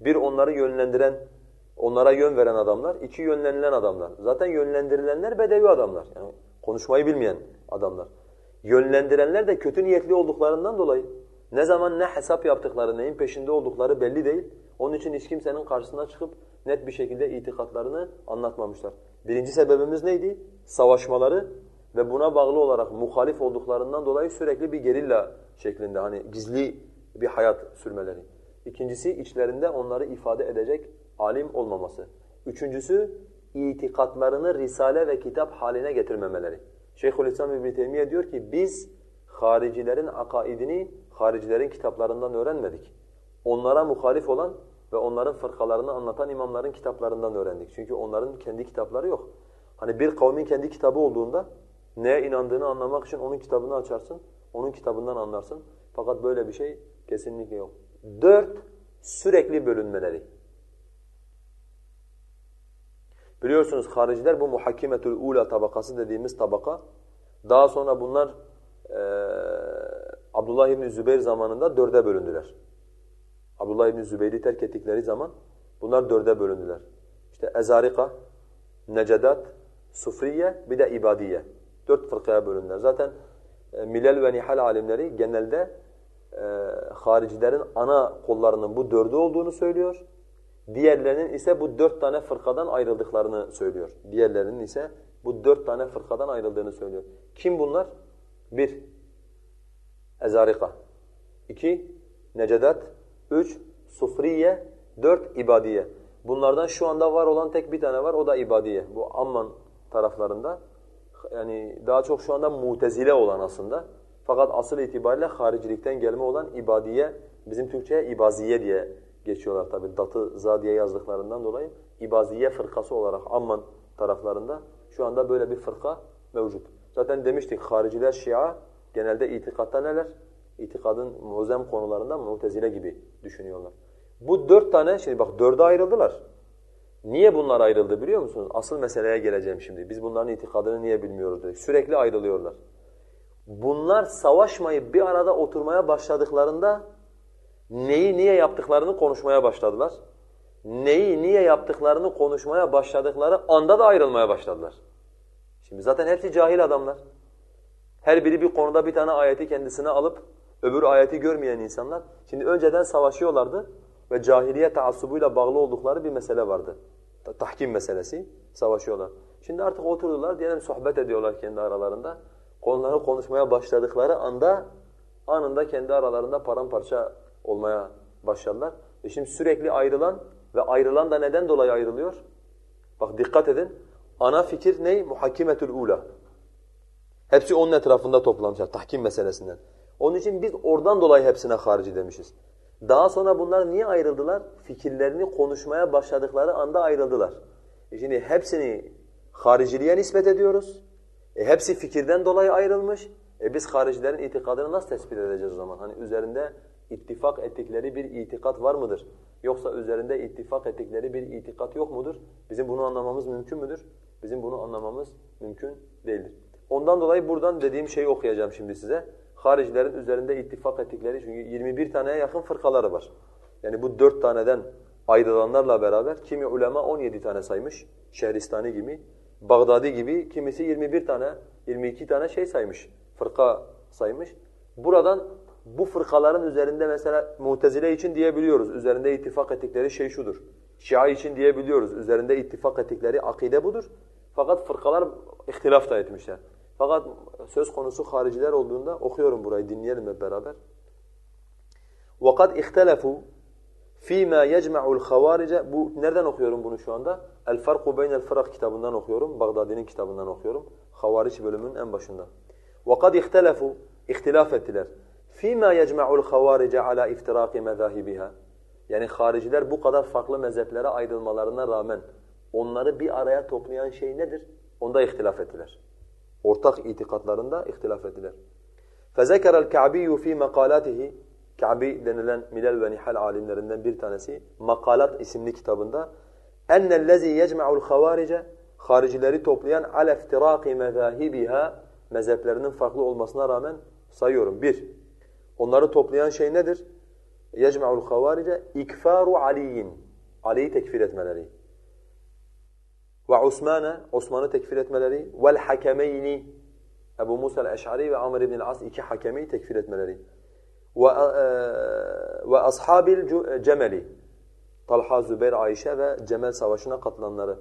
Bir onları yönlendiren, onlara yön veren adamlar, iki yönlenilen adamlar. Zaten yönlendirilenler bedevi adamlar. Yani konuşmayı bilmeyen adamlar. Yönlendirenler de kötü niyetli olduklarından dolayı ne zaman ne hesap yaptıkları, neyin peşinde oldukları belli değil. Onun için hiç kimsenin karşısına çıkıp net bir şekilde itikatlarını anlatmamışlar. Birinci sebebimiz neydi? Savaşmaları ve buna bağlı olarak muhalif olduklarından dolayı sürekli bir gerilla şeklinde hani gizli bir hayat sürmeleri. İkincisi içlerinde onları ifade edecek alim olmaması. Üçüncüsü itikatlarını risale ve kitap haline getirmemeleri. Şeyhülislam İbn Teymiye diyor ki biz haricilerin akaidini haricilerin kitaplarından öğrenmedik. Onlara muhalif olan ve onların fırkalarını anlatan imamların kitaplarından öğrendik. Çünkü onların kendi kitapları yok. Hani bir kavmin kendi kitabı olduğunda neye inandığını anlamak için onun kitabını açarsın, onun kitabından anlarsın. Fakat böyle bir şey kesinlikle yok. Dört, sürekli bölünmeleri. Biliyorsunuz hariciler bu muhakkimetül ula tabakası dediğimiz tabaka, Daha sonra bunlar e, Abdullah İbni Zübeyir zamanında dörde bölündüler. Abdullah İbni Zübeyir'i terk ettikleri zaman bunlar dörde bölündüler. İşte Ezarika, Necedat, Sufriye bir de İbadiye. Dört fırkaya bölündüler. Zaten e, Milal ve Nihal alimleri genelde e, haricilerin ana kollarının bu dördü olduğunu söylüyor. Diğerlerinin ise bu dört tane fırkadan ayrıldıklarını söylüyor. Diğerlerinin ise bu dört tane fırkadan ayrıldığını söylüyor. Kim bunlar? Bir, Ezarika. İki, Necedat. Üç, Sufriye. Dört, İbadiye. Bunlardan şu anda var olan tek bir tane var, o da İbadiye. Bu Amman taraflarında. Yani daha çok şu anda mutezile olan aslında. Fakat asıl itibariyle haricilikten gelme olan İbadiye, bizim Türkçe'ye İbaziye diye geçiyorlar tabi. Datı za diye yazdıklarından dolayı. İbaziye fırkası olarak Amman taraflarında şu anda böyle bir fırka mevcut. Zaten demiştik hariciler Şia genelde itikatta neler? İtikadın muzem konularında mutezile gibi düşünüyorlar. Bu dört tane, şimdi bak dörde ayrıldılar. Niye bunlar ayrıldı biliyor musunuz? Asıl meseleye geleceğim şimdi. Biz bunların itikadını niye bilmiyoruz dedik. Sürekli ayrılıyorlar. Bunlar savaşmayıp bir arada oturmaya başladıklarında neyi niye yaptıklarını konuşmaya başladılar. Neyi niye yaptıklarını konuşmaya başladıkları anda da ayrılmaya başladılar. Şimdi zaten hepsi cahil adamlar. Her biri bir konuda bir tane ayeti kendisine alıp öbür ayeti görmeyen insanlar. Şimdi önceden savaşıyorlardı ve cahiliye taassubuyla bağlı oldukları bir mesele vardı. Tahkim meselesi. Savaşıyorlar. Şimdi artık oturdular diyelim sohbet ediyorlar kendi aralarında. Konuları konuşmaya başladıkları anda anında kendi aralarında paramparça olmaya başladılar. E şimdi sürekli ayrılan ve ayrılan da neden dolayı ayrılıyor? Bak dikkat edin. Ana fikir ne? Muhakkimetül ula. Hepsi onun etrafında toplanmışlar tahkim meselesinden. Onun için biz oradan dolayı hepsine harici demişiz. Daha sonra bunlar niye ayrıldılar? Fikirlerini konuşmaya başladıkları anda ayrıldılar. E şimdi hepsini hariciliğe nispet ediyoruz. E hepsi fikirden dolayı ayrılmış. E biz haricilerin itikadını nasıl tespit edeceğiz o zaman? Hani üzerinde ittifak ettikleri bir itikat var mıdır? Yoksa üzerinde ittifak ettikleri bir itikat yok mudur? Bizim bunu anlamamız mümkün müdür? Bizim bunu anlamamız mümkün değildir. Ondan dolayı buradan dediğim şeyi okuyacağım şimdi size. Haricilerin üzerinde ittifak ettikleri çünkü 21 taneye yakın fırkaları var. Yani bu dört taneden ayrılanlarla beraber kimi ulema 17 tane saymış. Şehristani gibi, Bağdadi gibi kimisi 21 tane, 22 tane şey saymış. Fırka saymış. Buradan bu fırkaların üzerinde mesela Mutezile için diyebiliyoruz. Üzerinde ittifak ettikleri şey şudur. Şia için diyebiliyoruz. Üzerinde ittifak ettikleri akide budur. Fakat fırkalar ihtilaf da etmişler. Fakat söz konusu hariciler olduğunda okuyorum burayı dinleyelim hep beraber. وَقَدْ اِخْتَلَفُوا فِي مَا يَجْمَعُ الْخَوَارِجَ Bu nereden okuyorum bunu şu anda? El Farku Beynel Fırak kitabından okuyorum. Bagdadi'nin kitabından okuyorum. Havariç bölümünün en başında. وَقَدْ اِخْتَلَفُوا İhtilaf ettiler. فِي مَا يَجْمَعُ الْخَوَارِجَ عَلَى اِفْتِرَاقِ مَذَاهِبِهَا Yani hariciler bu kadar farklı mezheplere ayrılmalarına rağmen onları bir araya toplayan şey nedir? Onda ihtilaf ettiler. Ortak itikatlarında ihtilaf ettiler. فَذَكَرَ الْكَعْبِيُّ ف۪ي مَقَالَاتِهِ Ka'bi denilen Milal ve Nihal alimlerinden bir tanesi Makalat isimli kitabında اَنَّ الَّذ۪ي يَجْمَعُ الْخَوَارِجَ Haricileri toplayan عَلَى اَفْتِرَاقِ مَذَاهِبِهَا Mezheplerinin farklı olmasına rağmen sayıyorum. Bir, onları toplayan şey nedir? يَجْمَعُ الْخَوَارِجَ اِكْفَارُ عَلِيٍّ Ali'yi tekfir etmeleri. Ve Osman'a, Osman'ı tekfir etmeleri. Vel hakemeyni, Ebu Musa el-Eş'ari ve Amr ibn as iki hakemi tekfir etmeleri. Ve, e, ve ashabil cemeli, Talha, Zübeyir, Ayşe ve Cemel Savaşı'na katılanları.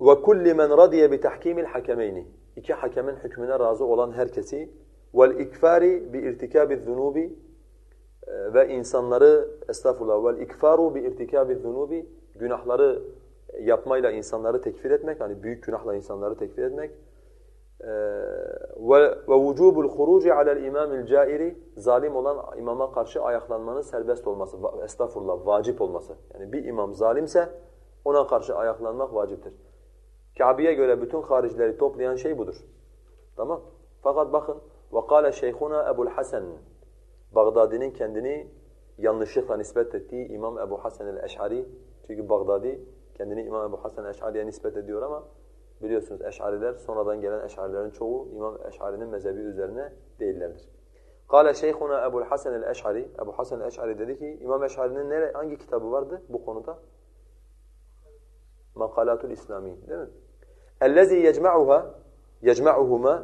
Ve kulli men radiye bi tahkimil hakemeyni. İki hakemin hükmüne razı olan herkesi vel ikfari bi irtikabi zunubi ve insanları estağfurullah vel ikfaru bi irtikabi zunubi günahları yapmayla insanları tekfir etmek, hani büyük günahla insanları tekfir etmek ve vucubul huruci alel imamil cairi zalim olan imama karşı ayaklanmanın serbest olması, estağfurullah vacip olması. Yani bir imam zalimse ona karşı ayaklanmak vaciptir. Kâbi'ye göre bütün haricileri toplayan şey budur. Tamam? Fakat bakın وَقَالَ şeyhuna Ebul Hasan Bağdadi'nin kendini yanlışlıkla nispet ettiği İmam Ebu Hasan el-Eş'ari çünkü Bağdadi kendini İmam Ebu Hasan Eş'ari'ye nispet ediyor ama Biliyorsunuz Eş'ariler, sonradan gelen Eş'arilerin çoğu İmam Eş'ari'nin mezhebi üzerine değillerdir. Kale şeyhuna Ebu'l Hasan el-Eş'ari, Ebu Hasan el-Eş'ari dedi ki, İmam Eş'ari'nin nere, hangi kitabı vardı bu konuda? Makalatul İslami, değil mi? اَلَّذ۪ي يَجْمَعُهَا يَجْمَعُهُمَا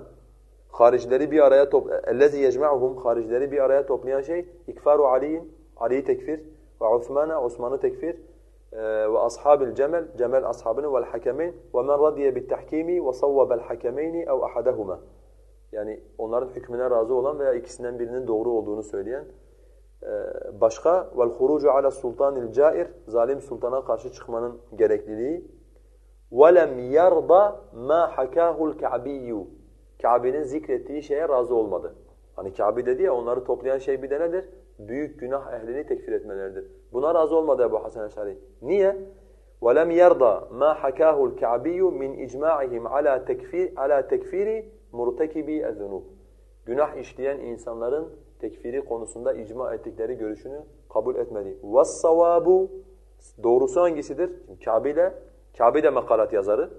Haricileri bir araya topla اَلَّذ۪ي يَجْمَعُهُمْ Haricileri bir araya toplayan şey ikfaru Ali'in, Ali'yi tekfir ve Osman'a, Osman'ı tekfir ve ashabil cemel, cemel ashabını vel hakemeyn ve men radiye bit tahkimi ve savvabel hakemeyni ev ahadahuma. Yani onların hükmüne razı olan veya ikisinden birinin doğru olduğunu söyleyen başka vel hurucu ala sultanil cair zalim sultana karşı çıkmanın gerekliliği وَلَمْ يَرْضَ مَا حَكَاهُ الْكَعْبِيُّ Kabe'nin zikrettiği şeye razı olmadı. Hani Kabe dedi ya onları toplayan şey bir de nedir? Büyük günah ehlini tekfir etmeleridir. Buna razı olmadı Ebu Hasan Eşari. Niye? وَلَمْ يَرْضَ مَا حَكَاهُ الْكَعْبِيُّ مِنْ إِجْمَاعِهِمْ عَلَى تَكْفِيرِ عَلَى تَكْفِيرِ مُرْتَكِبِي الذُّنُوبِ Günah işleyen insanların tekfiri konusunda icma ettikleri görüşünü kabul etmedi. وَالصَّوَابُ Doğrusu hangisidir? Kabe ile Kabe de makalat yazarı,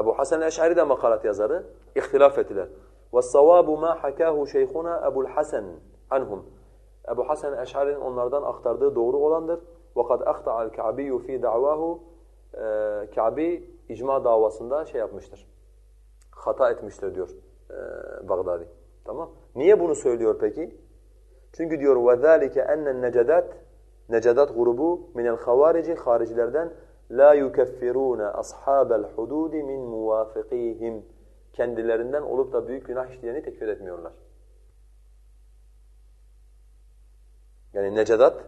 Ebu Hasan Eş'ari de makalat yazarı ihtilaf ettiler. وَالصَّوَابُ مَا حَكَاهُ شَيْخُنَا Ebu'l Hasan anhum. Ebu Hasan Eş'ari'nin onlardan aktardığı doğru olandır. وَقَدْ أَخْتَعَ الْكَعْبِيُّ ف۪ي دَعْوَاهُ Ka'bi icma davasında şey yapmıştır. Hata etmiştir diyor e, Bagdadi. Tamam. Niye bunu söylüyor peki? Çünkü diyor وَذَٰلِكَ اَنَّ النَّجَدَاتِ Necadat grubu minel havarici haricilerden la yukeffiruna ashabel hududi min muvafiqihim. Kendilerinden olup da büyük günah işleyeni tekfir etmiyorlar. Yani necadat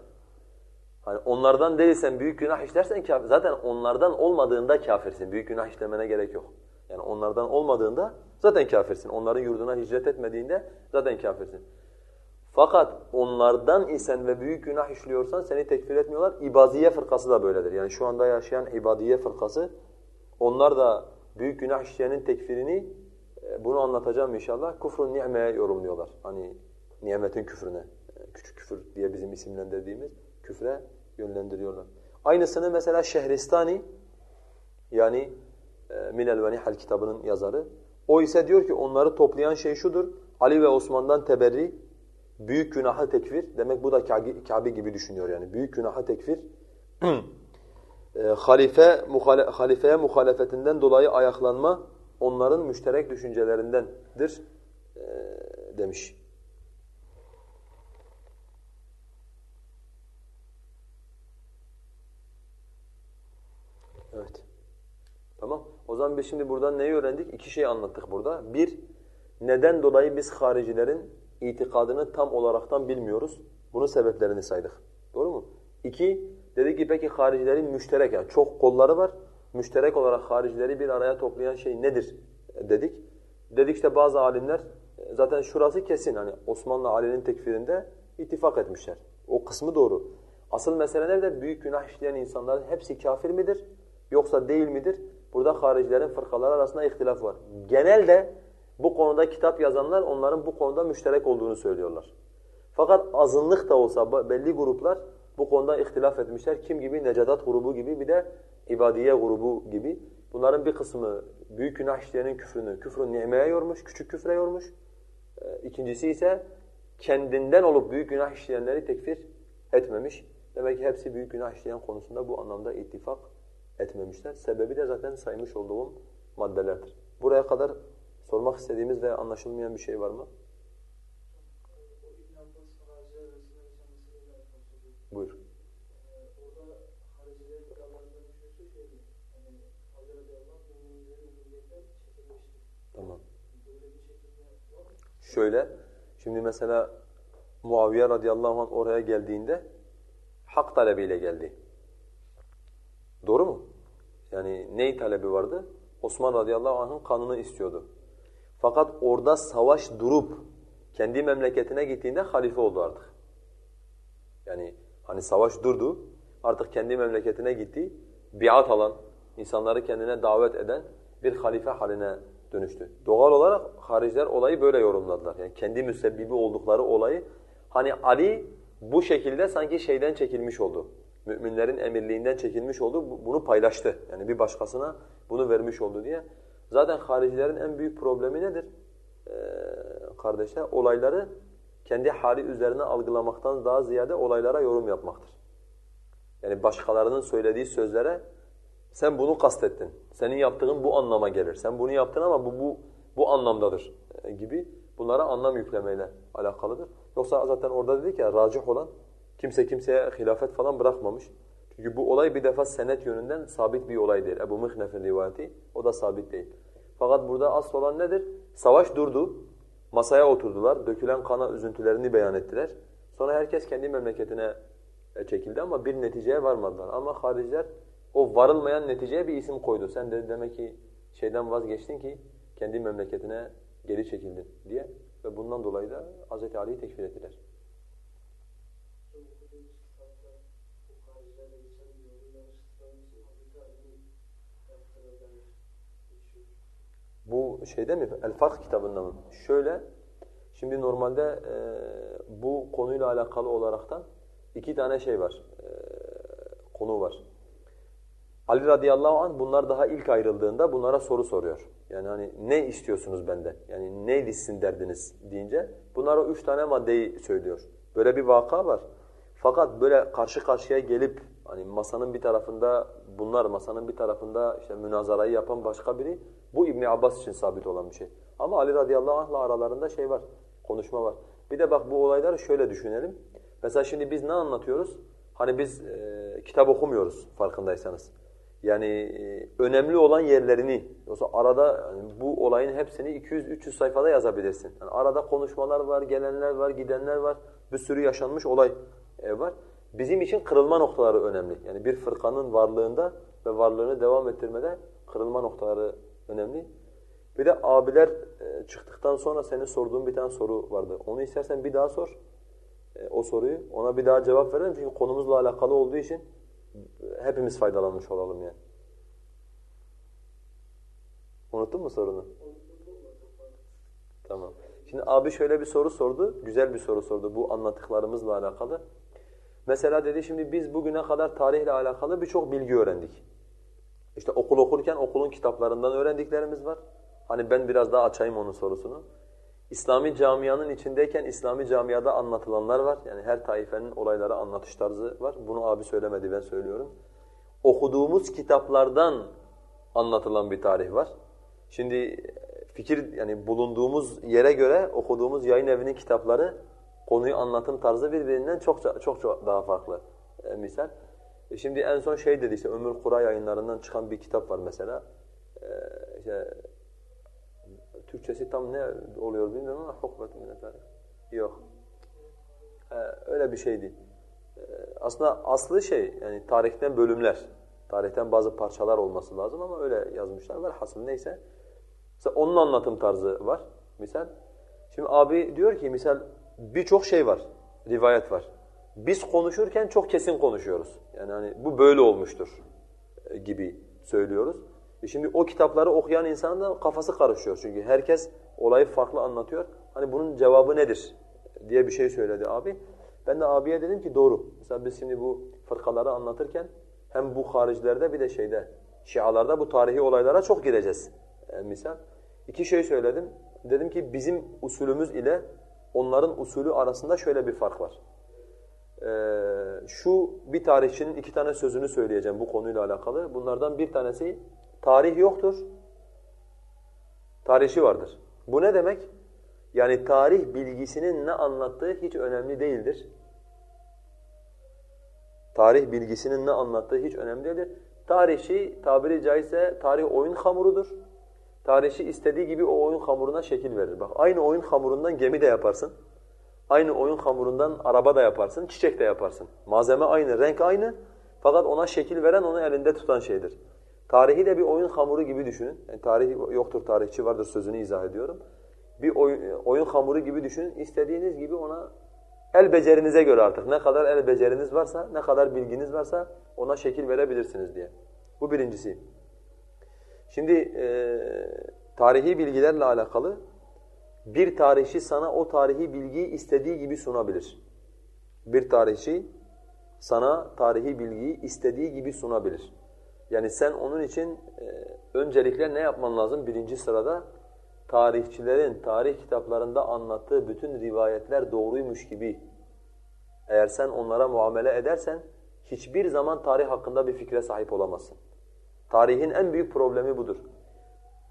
hani onlardan değilsen büyük günah işlersen kafir. Zaten onlardan olmadığında kafirsin. Büyük günah işlemene gerek yok. Yani onlardan olmadığında zaten kafirsin. Onların yurduna hicret etmediğinde zaten kafirsin. Fakat onlardan isen ve büyük günah işliyorsan seni tekfir etmiyorlar. İbadiye fırkası da böyledir. Yani şu anda yaşayan ibadiye fırkası onlar da büyük günah işleyenin tekfirini e, bunu anlatacağım inşallah. Kufrun ni'meye yorumluyorlar. Hani nimetin küfrüne, e, küçük küfür diye bizim isimlendirdiğimiz küfre yönlendiriyorlar. Aynısını mesela Şehristani yani e, Minel ve Nihal kitabının yazarı. O ise diyor ki onları toplayan şey şudur. Ali ve Osman'dan teberri, büyük günahı tekfir. Demek bu da Kabe gibi düşünüyor yani. Büyük günahı tekfir. e, halife muhale, halifeye muhalefetinden dolayı ayaklanma onların müşterek düşüncelerindendir e, demiş. Evet. Tamam. O zaman biz şimdi buradan neyi öğrendik? İki şey anlattık burada. Bir, neden dolayı biz haricilerin itikadını tam olaraktan bilmiyoruz. Bunun sebeplerini saydık. Doğru mu? İki, dedi ki peki haricilerin müşterek yani çok kolları var. Müşterek olarak haricileri bir araya toplayan şey nedir dedik. Dedik işte bazı alimler zaten şurası kesin hani Osmanlı Ali'nin tekfirinde ittifak etmişler. O kısmı doğru. Asıl mesele nerede? Büyük günah işleyen insanların hepsi kafir midir yoksa değil midir? Burada haricilerin fırkaları arasında ihtilaf var. Genelde bu konuda kitap yazanlar onların bu konuda müşterek olduğunu söylüyorlar. Fakat azınlık da olsa belli gruplar bu konuda ihtilaf etmişler. Kim gibi? Necadat grubu gibi bir de İbadiye grubu gibi. Bunların bir kısmı büyük günah işleyenin küfrünü, küfrün nimeye yormuş, küçük küfre yormuş. Ee, ikincisi ise kendinden olup büyük günah işleyenleri tekfir etmemiş. Demek ki hepsi büyük günah işleyen konusunda bu anlamda ittifak etmemişler. Sebebi de zaten saymış olduğum maddelerdir. Buraya kadar Sormak istediğimiz veya anlaşılmayan bir şey var mı? Buyur. Tamam. Şöyle, şimdi mesela Muaviye radıyallahu anh oraya geldiğinde hak talebiyle geldi. Doğru mu? Yani ney talebi vardı? Osman radıyallahu anh'ın kanını istiyordu. Fakat orada savaş durup kendi memleketine gittiğinde halife oldu artık. Yani hani savaş durdu, artık kendi memleketine gitti, biat alan, insanları kendine davet eden bir halife haline dönüştü. Doğal olarak hariciler olayı böyle yorumladılar. Yani kendi müsebbibi oldukları olayı hani Ali bu şekilde sanki şeyden çekilmiş oldu. müminlerin emirliğinden çekilmiş oldu, bunu paylaştı. Yani bir başkasına bunu vermiş oldu diye. Zaten haricilerin en büyük problemi nedir? Ee, kardeşler, olayları kendi hali üzerine algılamaktan daha ziyade olaylara yorum yapmaktır. Yani başkalarının söylediği sözlere sen bunu kastettin, senin yaptığın bu anlama gelir, sen bunu yaptın ama bu, bu, bu anlamdadır e, gibi bunlara anlam yüklemeyle alakalıdır. Yoksa zaten orada dedik ya racih olan kimse kimseye hilafet falan bırakmamış. Çünkü bu olay bir defa senet yönünden sabit bir olay değil. Ebu Mihnef'in rivayeti o da sabit değil. Fakat burada asıl olan nedir? Savaş durdu. Masaya oturdular. Dökülen kana üzüntülerini beyan ettiler. Sonra herkes kendi memleketine e, çekildi ama bir neticeye varmadılar. Ama hariciler o varılmayan neticeye bir isim koydu. Sen de demek ki şeyden vazgeçtin ki kendi memleketine geri çekildin diye. Ve bundan dolayı da Hz. Ali'yi tekfir ettiler. Bu şeyde mi? El Fark kitabında mı? Şöyle, şimdi normalde e, bu konuyla alakalı olaraktan iki tane şey var, e, konu var. Ali radıyallahu anh bunlar daha ilk ayrıldığında bunlara soru soruyor. Yani hani ne istiyorsunuz benden? Yani ne lissin derdiniz deyince bunlara üç tane maddeyi söylüyor. Böyle bir vaka var. Fakat böyle karşı karşıya gelip hani masanın bir tarafında bunlar masanın bir tarafında işte münazarayı yapan başka biri bu İbn Abbas için sabit olan bir şey. Ama Ali radıyallahu anh'la aralarında şey var, konuşma var. Bir de bak bu olayları şöyle düşünelim. Mesela şimdi biz ne anlatıyoruz? Hani biz e, kitap okumuyoruz farkındaysanız. Yani e, önemli olan yerlerini, yoksa arada yani bu olayın hepsini 200-300 sayfada yazabilirsin. Yani arada konuşmalar var, gelenler var, gidenler var, bir sürü yaşanmış olay e, var. Bizim için kırılma noktaları önemli. Yani bir fırkanın varlığında ve varlığını devam ettirmede kırılma noktaları önemli. Bir de abiler e, çıktıktan sonra senin sorduğun bir tane soru vardı. Onu istersen bir daha sor. E, o soruyu. Ona bir daha cevap verelim çünkü konumuzla alakalı olduğu için hepimiz faydalanmış olalım yani. Unuttun mu sorunu? Tamam. Şimdi abi şöyle bir soru sordu. Güzel bir soru sordu bu anlattıklarımızla alakalı. Mesela dedi şimdi biz bugüne kadar tarihle alakalı birçok bilgi öğrendik. İşte okul okurken okulun kitaplarından öğrendiklerimiz var. Hani ben biraz daha açayım onun sorusunu. İslami camianın içindeyken İslami camiada anlatılanlar var. Yani her taifenin olayları anlatış tarzı var. Bunu abi söylemedi ben söylüyorum. Okuduğumuz kitaplardan anlatılan bir tarih var. Şimdi fikir yani bulunduğumuz yere göre okuduğumuz yayın evinin kitapları konuyu anlatım tarzı birbirinden çok çok çok daha farklı. E, misal. E şimdi en son şey dedi işte Ömür Kura yayınlarından çıkan bir kitap var mesela. E, işte Türkçesi tam ne oluyor bilmiyorum ama hukmet minnetarih. Yok. Ee, öyle bir şey değil. Ee, aslında aslı şey yani tarihten bölümler. Tarihten bazı parçalar olması lazım ama öyle yazmışlar var. Hasıl neyse. Mesela onun anlatım tarzı var. Misal. Şimdi abi diyor ki misal birçok şey var. Rivayet var. Biz konuşurken çok kesin konuşuyoruz. Yani hani bu böyle olmuştur e, gibi söylüyoruz. E şimdi o kitapları okuyan insanın da kafası karışıyor çünkü herkes olayı farklı anlatıyor. Hani bunun cevabı nedir diye bir şey söyledi abi. Ben de abiye dedim ki doğru. Mesela biz şimdi bu fırkaları anlatırken hem bu haricilerde bir de şeyde Şialarda bu tarihi olaylara çok gireceğiz. E, misal. İki şey söyledim. Dedim ki bizim usulümüz ile onların usulü arasında şöyle bir fark var. Ee, şu bir tarihçinin iki tane sözünü söyleyeceğim bu konuyla alakalı. Bunlardan bir tanesi Tarih yoktur. Tarihçi vardır. Bu ne demek? Yani tarih bilgisinin ne anlattığı hiç önemli değildir. Tarih bilgisinin ne anlattığı hiç önemli değildir. Tarihçi tabiri caizse tarih oyun hamurudur. Tarihçi istediği gibi o oyun hamuruna şekil verir. Bak aynı oyun hamurundan gemi de yaparsın. Aynı oyun hamurundan araba da yaparsın, çiçek de yaparsın. Malzeme aynı, renk aynı. Fakat ona şekil veren onu elinde tutan şeydir. Tarihi de bir oyun hamuru gibi düşünün. Yani tarih yoktur, tarihçi vardır sözünü izah ediyorum. Bir oyun, oyun hamuru gibi düşünün. İstediğiniz gibi ona el becerinize göre artık ne kadar el beceriniz varsa, ne kadar bilginiz varsa ona şekil verebilirsiniz diye. Bu birincisi. Şimdi e, tarihi bilgilerle alakalı bir tarihçi sana o tarihi bilgiyi istediği gibi sunabilir. Bir tarihçi sana tarihi bilgiyi istediği gibi sunabilir. Yani sen onun için e, öncelikle ne yapman lazım? Birinci sırada tarihçilerin tarih kitaplarında anlattığı bütün rivayetler doğruymuş gibi eğer sen onlara muamele edersen hiçbir zaman tarih hakkında bir fikre sahip olamazsın. Tarihin en büyük problemi budur.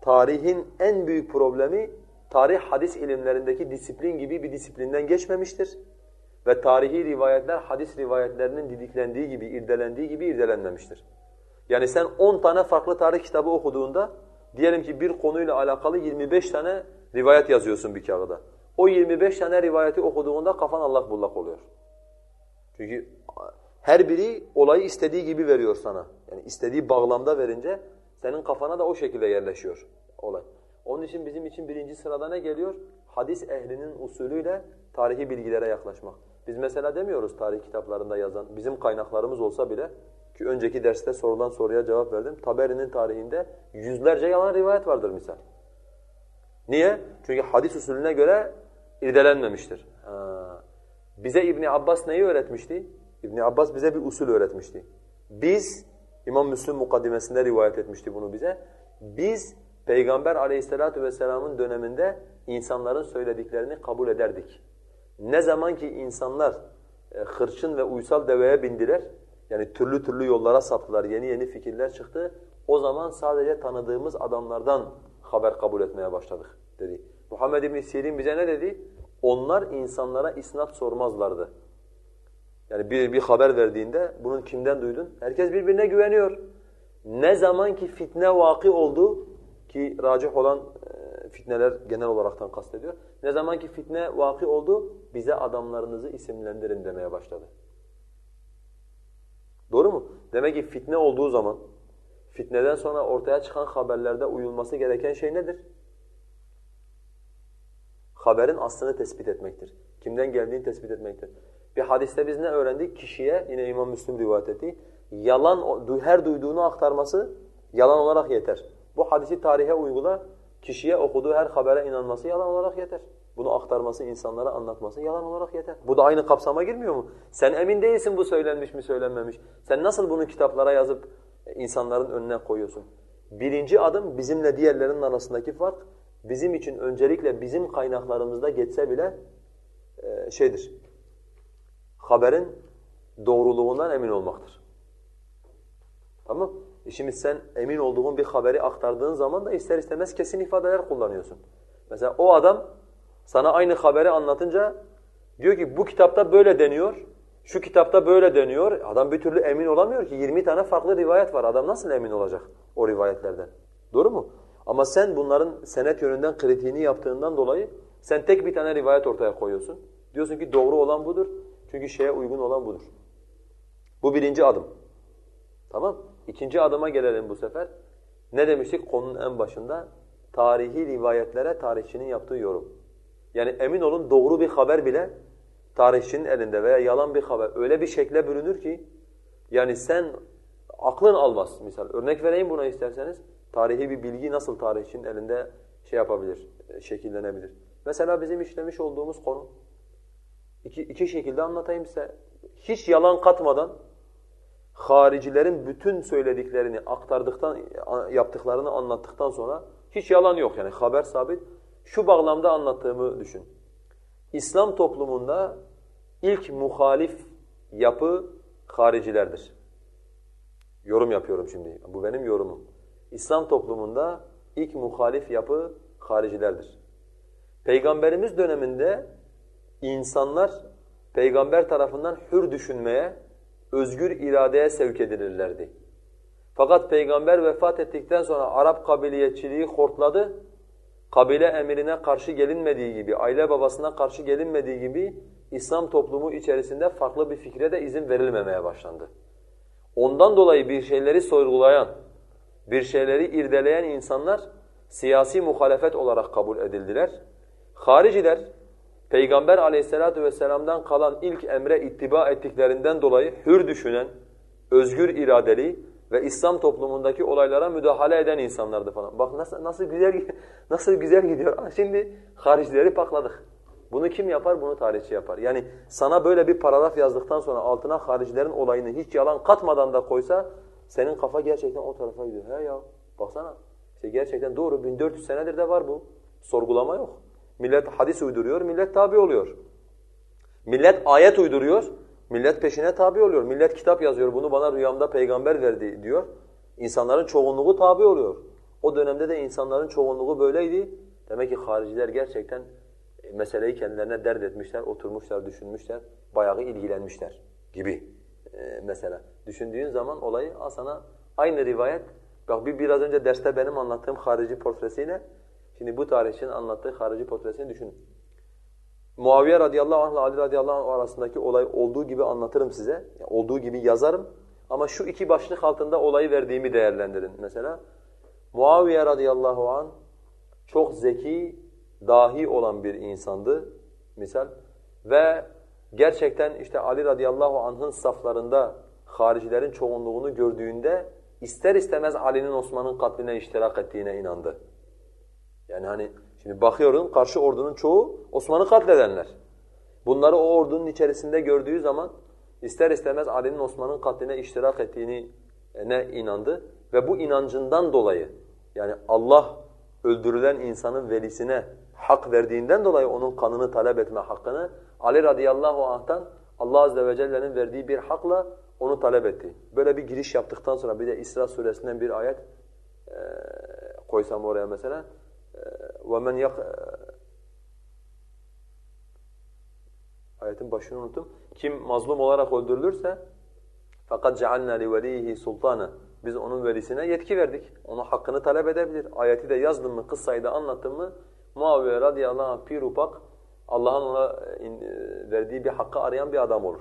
Tarihin en büyük problemi tarih hadis ilimlerindeki disiplin gibi bir disiplinden geçmemiştir. Ve tarihi rivayetler hadis rivayetlerinin didiklendiği gibi, irdelendiği gibi irdelenmemiştir. Yani sen 10 tane farklı tarih kitabı okuduğunda diyelim ki bir konuyla alakalı 25 tane rivayet yazıyorsun bir kağıda. O 25 tane rivayeti okuduğunda kafan Allah bullak oluyor. Çünkü her biri olayı istediği gibi veriyor sana. Yani istediği bağlamda verince senin kafana da o şekilde yerleşiyor olay. Onun için bizim için birinci sırada ne geliyor? Hadis ehlinin usulüyle tarihi bilgilere yaklaşmak. Biz mesela demiyoruz tarih kitaplarında yazan, bizim kaynaklarımız olsa bile ki önceki derste sorulan soruya cevap verdim. Taberi'nin tarihinde yüzlerce yalan rivayet vardır misal. Niye? Çünkü hadis usulüne göre irdelenmemiştir. Ha. Bize İbni Abbas neyi öğretmişti? İbni Abbas bize bir usul öğretmişti. Biz, İmam Müslim mukaddimesinde rivayet etmişti bunu bize. Biz Peygamber aleyhissalatu vesselamın döneminde insanların söylediklerini kabul ederdik. Ne zaman ki insanlar e, hırçın ve uysal deveye bindiler, yani türlü türlü yollara saptılar, yeni yeni fikirler çıktı, o zaman sadece tanıdığımız adamlardan haber kabul etmeye başladık dedi. Muhammed İbn Sirin bize ne dedi? Onlar insanlara isnat sormazlardı. Yani bir, bir haber verdiğinde bunun kimden duydun? Herkes birbirine güveniyor. Ne zaman ki fitne vaki oldu ki racih olan e, fitneler genel olaraktan kastediyor. Ne zaman ki fitne vaki oldu bize adamlarınızı isimlendirin demeye başladı. Doğru mu? Demek ki fitne olduğu zaman fitneden sonra ortaya çıkan haberlerde uyulması gereken şey nedir? Haberin aslını tespit etmektir. Kimden geldiğini tespit etmektir. Bir hadiste biz ne öğrendik? Kişiye, yine İmam Müslim rivayet etti, yalan, her duyduğunu aktarması yalan olarak yeter. Bu hadisi tarihe uygula, kişiye okuduğu her habere inanması yalan olarak yeter. Bunu aktarması, insanlara anlatması yalan olarak yeter. Bu da aynı kapsama girmiyor mu? Sen emin değilsin bu söylenmiş mi söylenmemiş. Sen nasıl bunu kitaplara yazıp insanların önüne koyuyorsun? Birinci adım bizimle diğerlerinin arasındaki fark, bizim için öncelikle bizim kaynaklarımızda geçse bile e, şeydir, haberin doğruluğundan emin olmaktır. Tamam e Şimdi sen emin olduğun bir haberi aktardığın zaman da ister istemez kesin ifadeler kullanıyorsun. Mesela o adam sana aynı haberi anlatınca diyor ki bu kitapta böyle deniyor, şu kitapta böyle deniyor. Adam bir türlü emin olamıyor ki 20 tane farklı rivayet var. Adam nasıl emin olacak o rivayetlerden? Doğru mu? Ama sen bunların senet yönünden kritiğini yaptığından dolayı sen tek bir tane rivayet ortaya koyuyorsun. Diyorsun ki doğru olan budur. Çünkü şeye uygun olan budur. Bu birinci adım. Tamam? İkinci adıma gelelim bu sefer. Ne demiştik konunun en başında? Tarihi rivayetlere tarihçinin yaptığı yorum. Yani emin olun doğru bir haber bile tarihçinin elinde veya yalan bir haber öyle bir şekle bürünür ki yani sen aklın almaz misal. Örnek vereyim buna isterseniz. Tarihi bir bilgi nasıl tarihçinin elinde şey yapabilir, e, şekillenebilir. Mesela bizim işlemiş olduğumuz konu iki, iki şekilde anlatayım size. Hiç yalan katmadan haricilerin bütün söylediklerini aktardıktan, yaptıklarını anlattıktan sonra hiç yalan yok yani haber sabit. Şu bağlamda anlattığımı düşün. İslam toplumunda ilk muhalif yapı haricilerdir. Yorum yapıyorum şimdi. Bu benim yorumum. İslam toplumunda ilk muhalif yapı haricilerdir. Peygamberimiz döneminde insanlar peygamber tarafından hür düşünmeye, özgür iradeye sevk edilirlerdi. Fakat peygamber vefat ettikten sonra Arap kabiliyetçiliği hortladı. Kabile emirine karşı gelinmediği gibi, aile babasına karşı gelinmediği gibi İslam toplumu içerisinde farklı bir fikre de izin verilmemeye başlandı. Ondan dolayı bir şeyleri sorgulayan, bir şeyleri irdeleyen insanlar siyasi muhalefet olarak kabul edildiler. Hariciler Peygamber aleyhissalatu vesselam'dan kalan ilk emre ittiba ettiklerinden dolayı hür düşünen, özgür iradeli ve İslam toplumundaki olaylara müdahale eden insanlardı falan. Bak nasıl, nasıl güzel nasıl güzel gidiyor. Şimdi haricileri pakladık. Bunu kim yapar? Bunu tarihçi yapar. Yani sana böyle bir paragraf yazdıktan sonra altına haricilerin olayını hiç yalan katmadan da koysa senin kafa gerçekten o tarafa gidiyor. He ya baksana. İşte gerçekten doğru 1400 senedir de var bu. Sorgulama yok. Millet hadis uyduruyor, millet tabi oluyor. Millet ayet uyduruyor, millet peşine tabi oluyor. Millet kitap yazıyor, bunu bana rüyamda peygamber verdi diyor. İnsanların çoğunluğu tabi oluyor. O dönemde de insanların çoğunluğu böyleydi. Demek ki hariciler gerçekten e, meseleyi kendilerine dert etmişler, oturmuşlar, düşünmüşler, bayağı ilgilenmişler gibi ee, mesela. Düşündüğün zaman olayı al sana aynı rivayet, bak bir biraz önce derste benim anlattığım harici portresiyle, şimdi bu tarihçinin anlattığı harici portresini düşünün. Muaviye radıyallahu anh ile Ali radıyallahu anh arasındaki olay olduğu gibi anlatırım size, olduğu gibi yazarım. Ama şu iki başlık altında olayı verdiğimi değerlendirin mesela. Muaviye radıyallahu anh çok zeki, dahi olan bir insandı misal ve gerçekten işte Ali radıyallahu anh'ın saflarında haricilerin çoğunluğunu gördüğünde ister istemez Ali'nin Osman'ın katline iştirak ettiğine inandı. Yani hani şimdi bakıyorum karşı ordunun çoğu Osman'ı katledenler. Bunları o ordunun içerisinde gördüğü zaman ister istemez Ali'nin Osman'ın katline iştirak ettiğine inandı ve bu inancından dolayı yani Allah öldürülen insanın velisine hak verdiğinden dolayı onun kanını talep etme hakkını Ali radıyallahu anh'tan Allah azze ve celle'nin verdiği bir hakla onu talep etti. Böyle bir giriş yaptıktan sonra bir de İsra suresinden bir ayet e, koysam oraya mesela وَمَنْ يَقْ Ayetin başını unuttum. Kim mazlum olarak öldürülürse fakat cealna li velihi sultana biz onun velisine yetki verdik. Ona hakkını talep edebilir. Ayeti de yazdım mı, kıssayı da anlattım mı Muaviye radıyallahu anh pir upak Allah'ın ona e, e, verdiği bir hakkı arayan bir adam olur.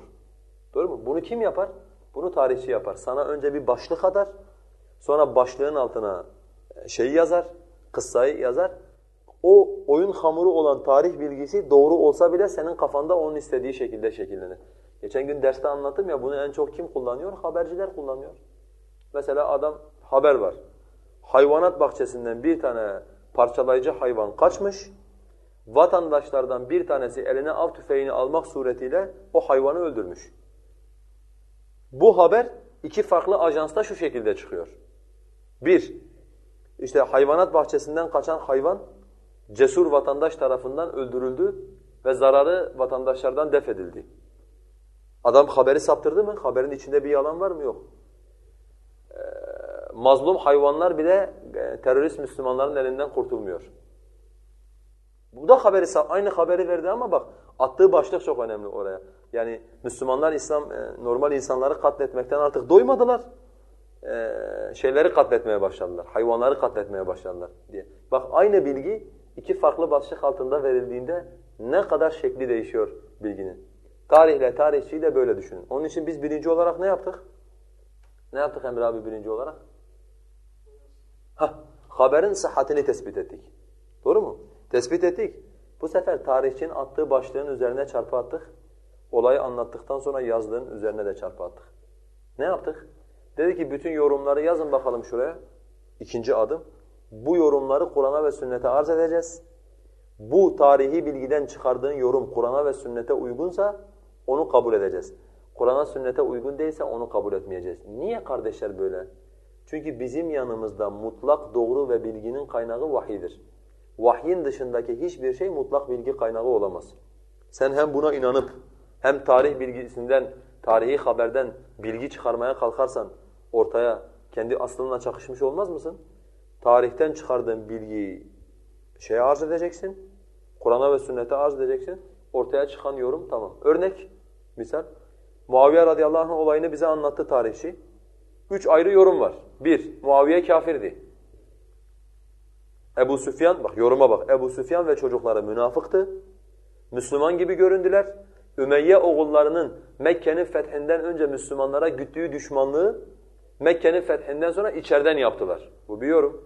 Doğru mu? Bunu kim yapar? Bunu tarihçi yapar. Sana önce bir başlık atar, sonra başlığın altına e, şeyi yazar, kıssayı yazar. O oyun hamuru olan tarih bilgisi doğru olsa bile senin kafanda onun istediği şekilde şekillenir. Geçen gün derste anlattım ya bunu en çok kim kullanıyor? Haberciler kullanıyor. Mesela adam haber var. Hayvanat bahçesinden bir tane parçalayıcı hayvan kaçmış. Vatandaşlardan bir tanesi eline av tüfeğini almak suretiyle o hayvanı öldürmüş. Bu haber iki farklı ajansta şu şekilde çıkıyor. Bir, işte hayvanat bahçesinden kaçan hayvan cesur vatandaş tarafından öldürüldü ve zararı vatandaşlardan def edildi. Adam haberi saptırdı mı? Haberin içinde bir yalan var mı? Yok. Ee, mazlum hayvanlar bile e, terörist Müslümanların elinden kurtulmuyor. Bu da haberi, aynı haberi verdi ama bak attığı başlık çok önemli oraya. Yani Müslümanlar İslam e, normal insanları katletmekten artık doymadılar. E, şeyleri katletmeye başladılar. Hayvanları katletmeye başladılar diye. Bak aynı bilgi iki farklı başlık altında verildiğinde ne kadar şekli değişiyor bilginin. Tarihle tarihçiyi de böyle düşünün. Onun için biz birinci olarak ne yaptık? Ne yaptık Emre abi birinci olarak? Hah, haberin sıhhatini tespit ettik. Doğru mu? Tespit ettik. Bu sefer tarihçinin attığı başlığın üzerine çarpı attık. Olayı anlattıktan sonra yazdığın üzerine de çarpı attık. Ne yaptık? Dedi ki bütün yorumları yazın bakalım şuraya. İkinci adım. Bu yorumları Kur'an'a ve sünnete arz edeceğiz. Bu tarihi bilgiden çıkardığın yorum Kur'an'a ve sünnete uygunsa onu kabul edeceğiz. Kur'an'a sünnete uygun değilse onu kabul etmeyeceğiz. Niye kardeşler böyle? Çünkü bizim yanımızda mutlak doğru ve bilginin kaynağı vahidir. Vahyin dışındaki hiçbir şey mutlak bilgi kaynağı olamaz. Sen hem buna inanıp hem tarih bilgisinden, tarihi haberden bilgi çıkarmaya kalkarsan ortaya kendi aslınla çakışmış olmaz mısın? Tarihten çıkardığın bilgiyi şeye arz edeceksin, Kur'an'a ve sünnete arz edeceksin, ortaya çıkan yorum tamam. Örnek, misal, Muaviye radıyallahu anh olayını bize anlattı tarihçi. Üç ayrı yorum var. Bir, Muaviye kafirdi. Ebu Süfyan, bak yoruma bak. Ebu Süfyan ve çocukları münafıktı. Müslüman gibi göründüler. Ümeyye oğullarının Mekke'nin fethinden önce Müslümanlara güttüğü düşmanlığı Mekke'nin fethinden sonra içeriden yaptılar. Bu bir yorum.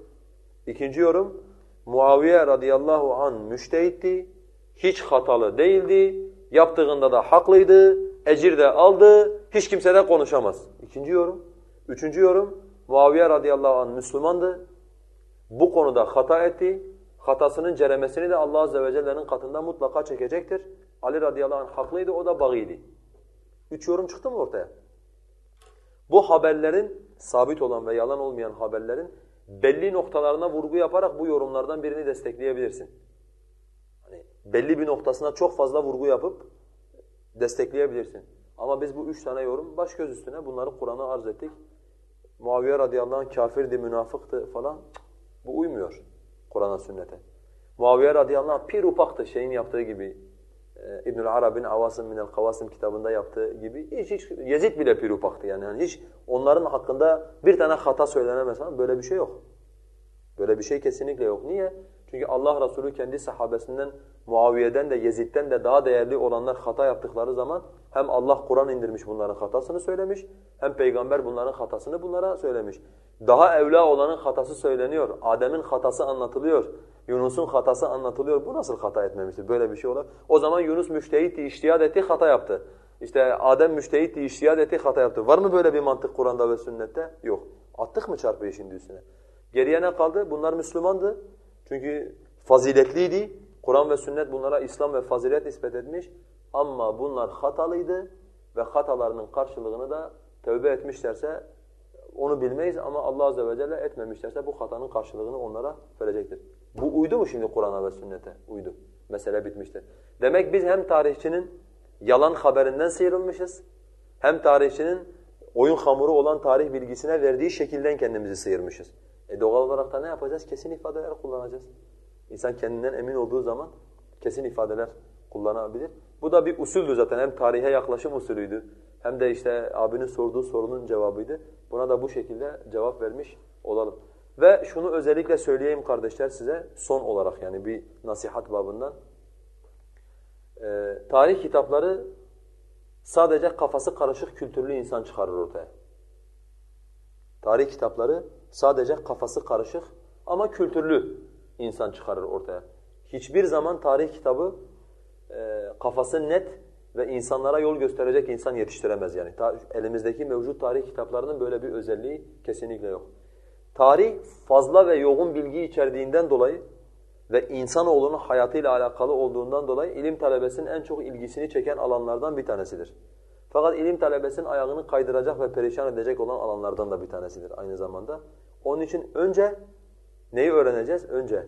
İkinci yorum, Muaviye radıyallahu an müştehitti, hiç hatalı değildi, yaptığında da haklıydı, ecir de aldı, hiç kimse de konuşamaz. İkinci yorum. Üçüncü yorum, Muaviye radıyallahu anh Müslümandı, bu konuda hata etti, hatasının ceremesini de Allah Azze ve Celle'nin katında mutlaka çekecektir. Ali radıyallahu anh haklıydı, o da bagiydi. Üç yorum çıktı mı ortaya? Bu haberlerin, sabit olan ve yalan olmayan haberlerin belli noktalarına vurgu yaparak bu yorumlardan birini destekleyebilirsin. Hani belli bir noktasına çok fazla vurgu yapıp destekleyebilirsin. Ama biz bu üç tane yorum baş göz üstüne bunları Kur'an'a arz ettik. Muaviye radıyallahu anh kafirdi, münafıktı falan. Bu uymuyor Kur'an'a, sünnete. Muaviye radıyallahu anh pir upaktı şeyin yaptığı gibi. Ee, İbnül Arab'in Avasım minel Kavasim kitabında yaptığı gibi hiç, hiç Yezid bile pir upaktı yani. yani hiç onların hakkında bir tane hata söylenemez falan böyle bir şey yok. Böyle bir şey kesinlikle yok. Niye? Çünkü Allah Resulü kendi sahabesinden Muaviye'den de Yezid'den de daha değerli olanlar hata yaptıkları zaman hem Allah Kur'an indirmiş bunların hatasını söylemiş hem peygamber bunların hatasını bunlara söylemiş. Daha evla olanın hatası söyleniyor. Adem'in hatası anlatılıyor. Yunus'un hatası anlatılıyor. Bu nasıl hata etmemiştir? Böyle bir şey olur. O zaman Yunus müştehitti, iştihad etti, hata yaptı. İşte Adem müştehitti, iştihad etti, hata yaptı. Var mı böyle bir mantık Kur'an'da ve sünnette? Yok. Attık mı çarpıyı şimdi üstüne? Geriye ne kaldı? Bunlar Müslümandı. Çünkü faziletliydi. Kur'an ve sünnet bunlara İslam ve fazilet nispet etmiş. Ama bunlar hatalıydı ve hatalarının karşılığını da tövbe etmişlerse onu bilmeyiz ama Allah Azze ve Celle etmemişlerse bu hatanın karşılığını onlara verecektir. Bu uydu mu şimdi Kur'an'a ve sünnete? Uydu. Mesele bitmiştir. Demek biz hem tarihçinin yalan haberinden sıyrılmışız, hem tarihçinin oyun hamuru olan tarih bilgisine verdiği şekilden kendimizi sıyırmışız. E doğal olarak da ne yapacağız? Kesin ifadeler kullanacağız. İnsan kendinden emin olduğu zaman kesin ifadeler kullanabilir. Bu da bir usuldü zaten. Hem tarihe yaklaşım usulüydü. Hem de işte abinin sorduğu sorunun cevabıydı. Buna da bu şekilde cevap vermiş olalım. Ve şunu özellikle söyleyeyim kardeşler size son olarak yani bir nasihat babından. Ee, tarih kitapları sadece kafası karışık kültürlü insan çıkarır ortaya. Tarih kitapları sadece kafası karışık ama kültürlü insan çıkarır ortaya. Hiçbir zaman tarih kitabı e, kafası net ve insanlara yol gösterecek insan yetiştiremez yani. Ta, elimizdeki mevcut tarih kitaplarının böyle bir özelliği kesinlikle yok. Tarih fazla ve yoğun bilgi içerdiğinden dolayı ve insanoğlunun hayatıyla alakalı olduğundan dolayı ilim talebesinin en çok ilgisini çeken alanlardan bir tanesidir. Fakat ilim talebesinin ayağını kaydıracak ve perişan edecek olan alanlardan da bir tanesidir aynı zamanda. Onun için önce neyi öğreneceğiz? Önce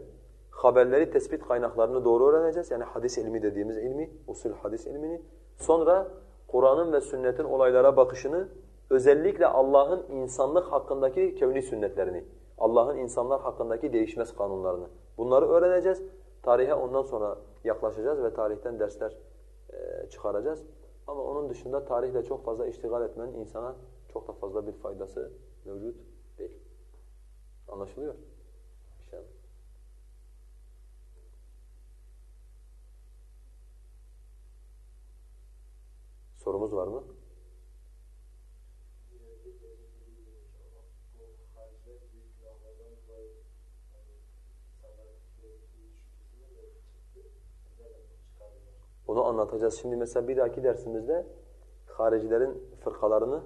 haberleri tespit kaynaklarını doğru öğreneceğiz. Yani hadis ilmi dediğimiz ilmi, usul hadis ilmini. Sonra Kur'an'ın ve sünnetin olaylara bakışını, özellikle Allah'ın insanlık hakkındaki kevni sünnetlerini, Allah'ın insanlar hakkındaki değişmez kanunlarını. Bunları öğreneceğiz. Tarihe ondan sonra yaklaşacağız ve tarihten dersler çıkaracağız. Ama onun dışında tarihle çok fazla iştigal etmenin insana çok da fazla bir faydası mevcut değil. Anlaşılıyor? İnşallah. Sorumuz var mı? Anlatacağız. Şimdi mesela bir dahaki dersimizde haricilerin fırkalarını,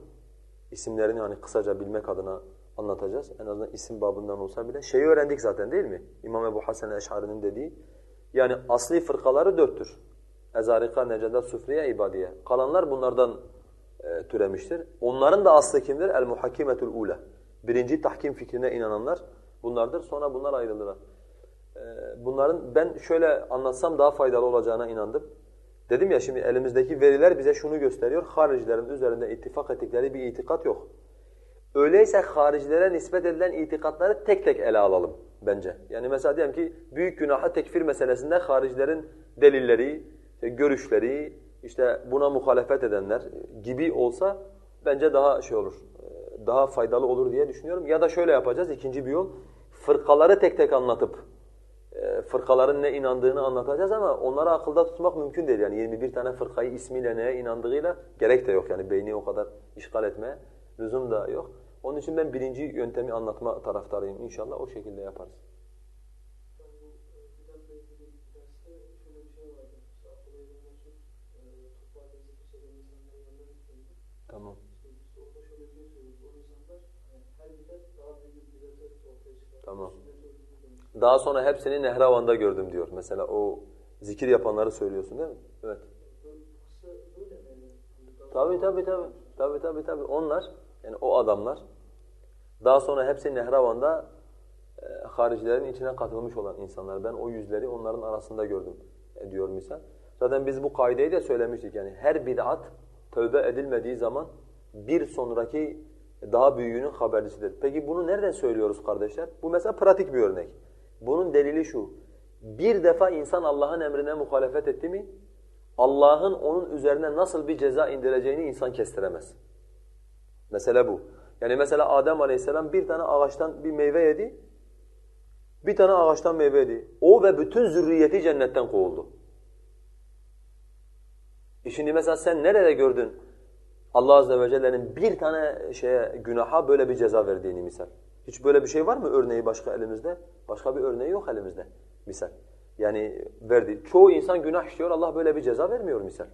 isimlerini hani kısaca bilmek adına anlatacağız. En azından isim babından olsa bile. Şeyi öğrendik zaten değil mi? İmam Ebu Hasan Eş'ari'nin dediği. Yani asli fırkaları dörttür. Ezarika, Neceda, Sufriye, İbadiye. Kalanlar bunlardan e, türemiştir. Onların da aslı kimdir? El-Muhakimetul Ula. Birinci tahkim fikrine inananlar bunlardır. Sonra bunlar ayrılırlar. E, bunların ben şöyle anlatsam daha faydalı olacağına inandım. Dedim ya şimdi elimizdeki veriler bize şunu gösteriyor. Haricilerin üzerinde ittifak ettikleri bir itikat yok. Öyleyse haricilere nispet edilen itikatları tek tek ele alalım bence. Yani mesela diyelim ki büyük günaha tekfir meselesinde haricilerin delilleri, görüşleri, işte buna muhalefet edenler gibi olsa bence daha şey olur, daha faydalı olur diye düşünüyorum. Ya da şöyle yapacağız ikinci bir yol, fırkaları tek tek anlatıp fırkaların ne inandığını anlatacağız ama onları akılda tutmak mümkün değil. Yani 21 tane fırkayı ismiyle neye inandığıyla gerek de yok. Yani beyni o kadar işgal etmeye lüzum da yok. Onun için ben birinci yöntemi anlatma taraftarıyım. İnşallah o şekilde yaparız. Tamam. Tamam. Daha sonra hepsini Nehravan'da gördüm diyor. Mesela o zikir yapanları söylüyorsun değil mi? Evet. Tabii tabii tabii. Tabii tabii tabii. Onlar yani o adamlar daha sonra hepsi Nehravan'da e, haricilerin içine katılmış olan insanlar. Ben o yüzleri onların arasında gördüm e, diyor misal. Zaten biz bu kaideyi de söylemiştik yani her bid'at tövbe edilmediği zaman bir sonraki daha büyüğünün habercisidir. Peki bunu nereden söylüyoruz kardeşler? Bu mesela pratik bir örnek. Bunun delili şu. Bir defa insan Allah'ın emrine muhalefet etti mi Allah'ın onun üzerine nasıl bir ceza indireceğini insan kestiremez. Mesele bu. Yani mesela Adem Aleyhisselam bir tane ağaçtan bir meyve yedi. Bir tane ağaçtan meyve yedi. O ve bütün zürriyeti cennetten kovuldu. E şimdi mesela sen nerede gördün Allah Azze ve Celle'nin bir tane şeye günaha böyle bir ceza verdiğini misal? Hiç böyle bir şey var mı örneği başka elimizde? Başka bir örneği yok elimizde misal. Yani verdi. Çoğu insan günah işliyor, Allah böyle bir ceza vermiyor misal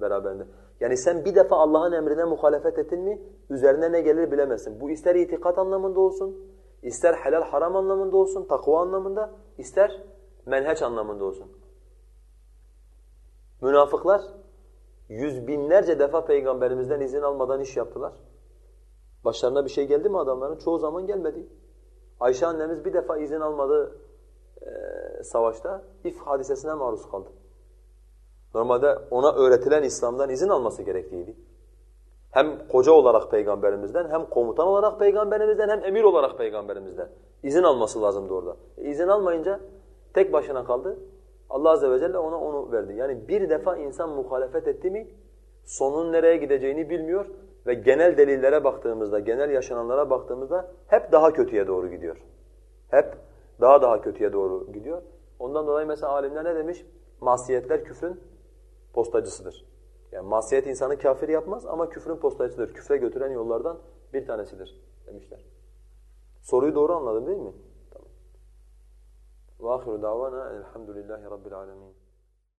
beraberinde. Yani sen bir defa Allah'ın emrine muhalefet ettin mi üzerine ne gelir bilemezsin. Bu ister itikat anlamında olsun, ister helal haram anlamında olsun, takva anlamında, ister menheç anlamında olsun. Münafıklar yüz binlerce defa peygamberimizden izin almadan iş yaptılar. Başlarına bir şey geldi mi adamların? Çoğu zaman gelmedi. Ayşe annemiz bir defa izin almadı e, savaşta if hadisesine maruz kaldı. Normalde ona öğretilen İslam'dan izin alması gerekliydi. Hem koca olarak peygamberimizden, hem komutan olarak peygamberimizden, hem emir olarak peygamberimizden izin alması lazımdı orada. E, izin almayınca tek başına kaldı. Allah azze ve celle ona onu verdi. Yani bir defa insan muhalefet etti mi sonun nereye gideceğini bilmiyor ve genel delillere baktığımızda, genel yaşananlara baktığımızda hep daha kötüye doğru gidiyor. Hep daha daha kötüye doğru gidiyor. Ondan dolayı mesela alimler ne demiş? Masiyetler küfrün postacısıdır. Yani masiyet insanı kafir yapmaz ama küfrün postacısıdır. Küfre götüren yollardan bir tanesidir demişler. Soruyu doğru anladın değil mi? Tamam. وآخر دعوانا الحمد لله رب العالمين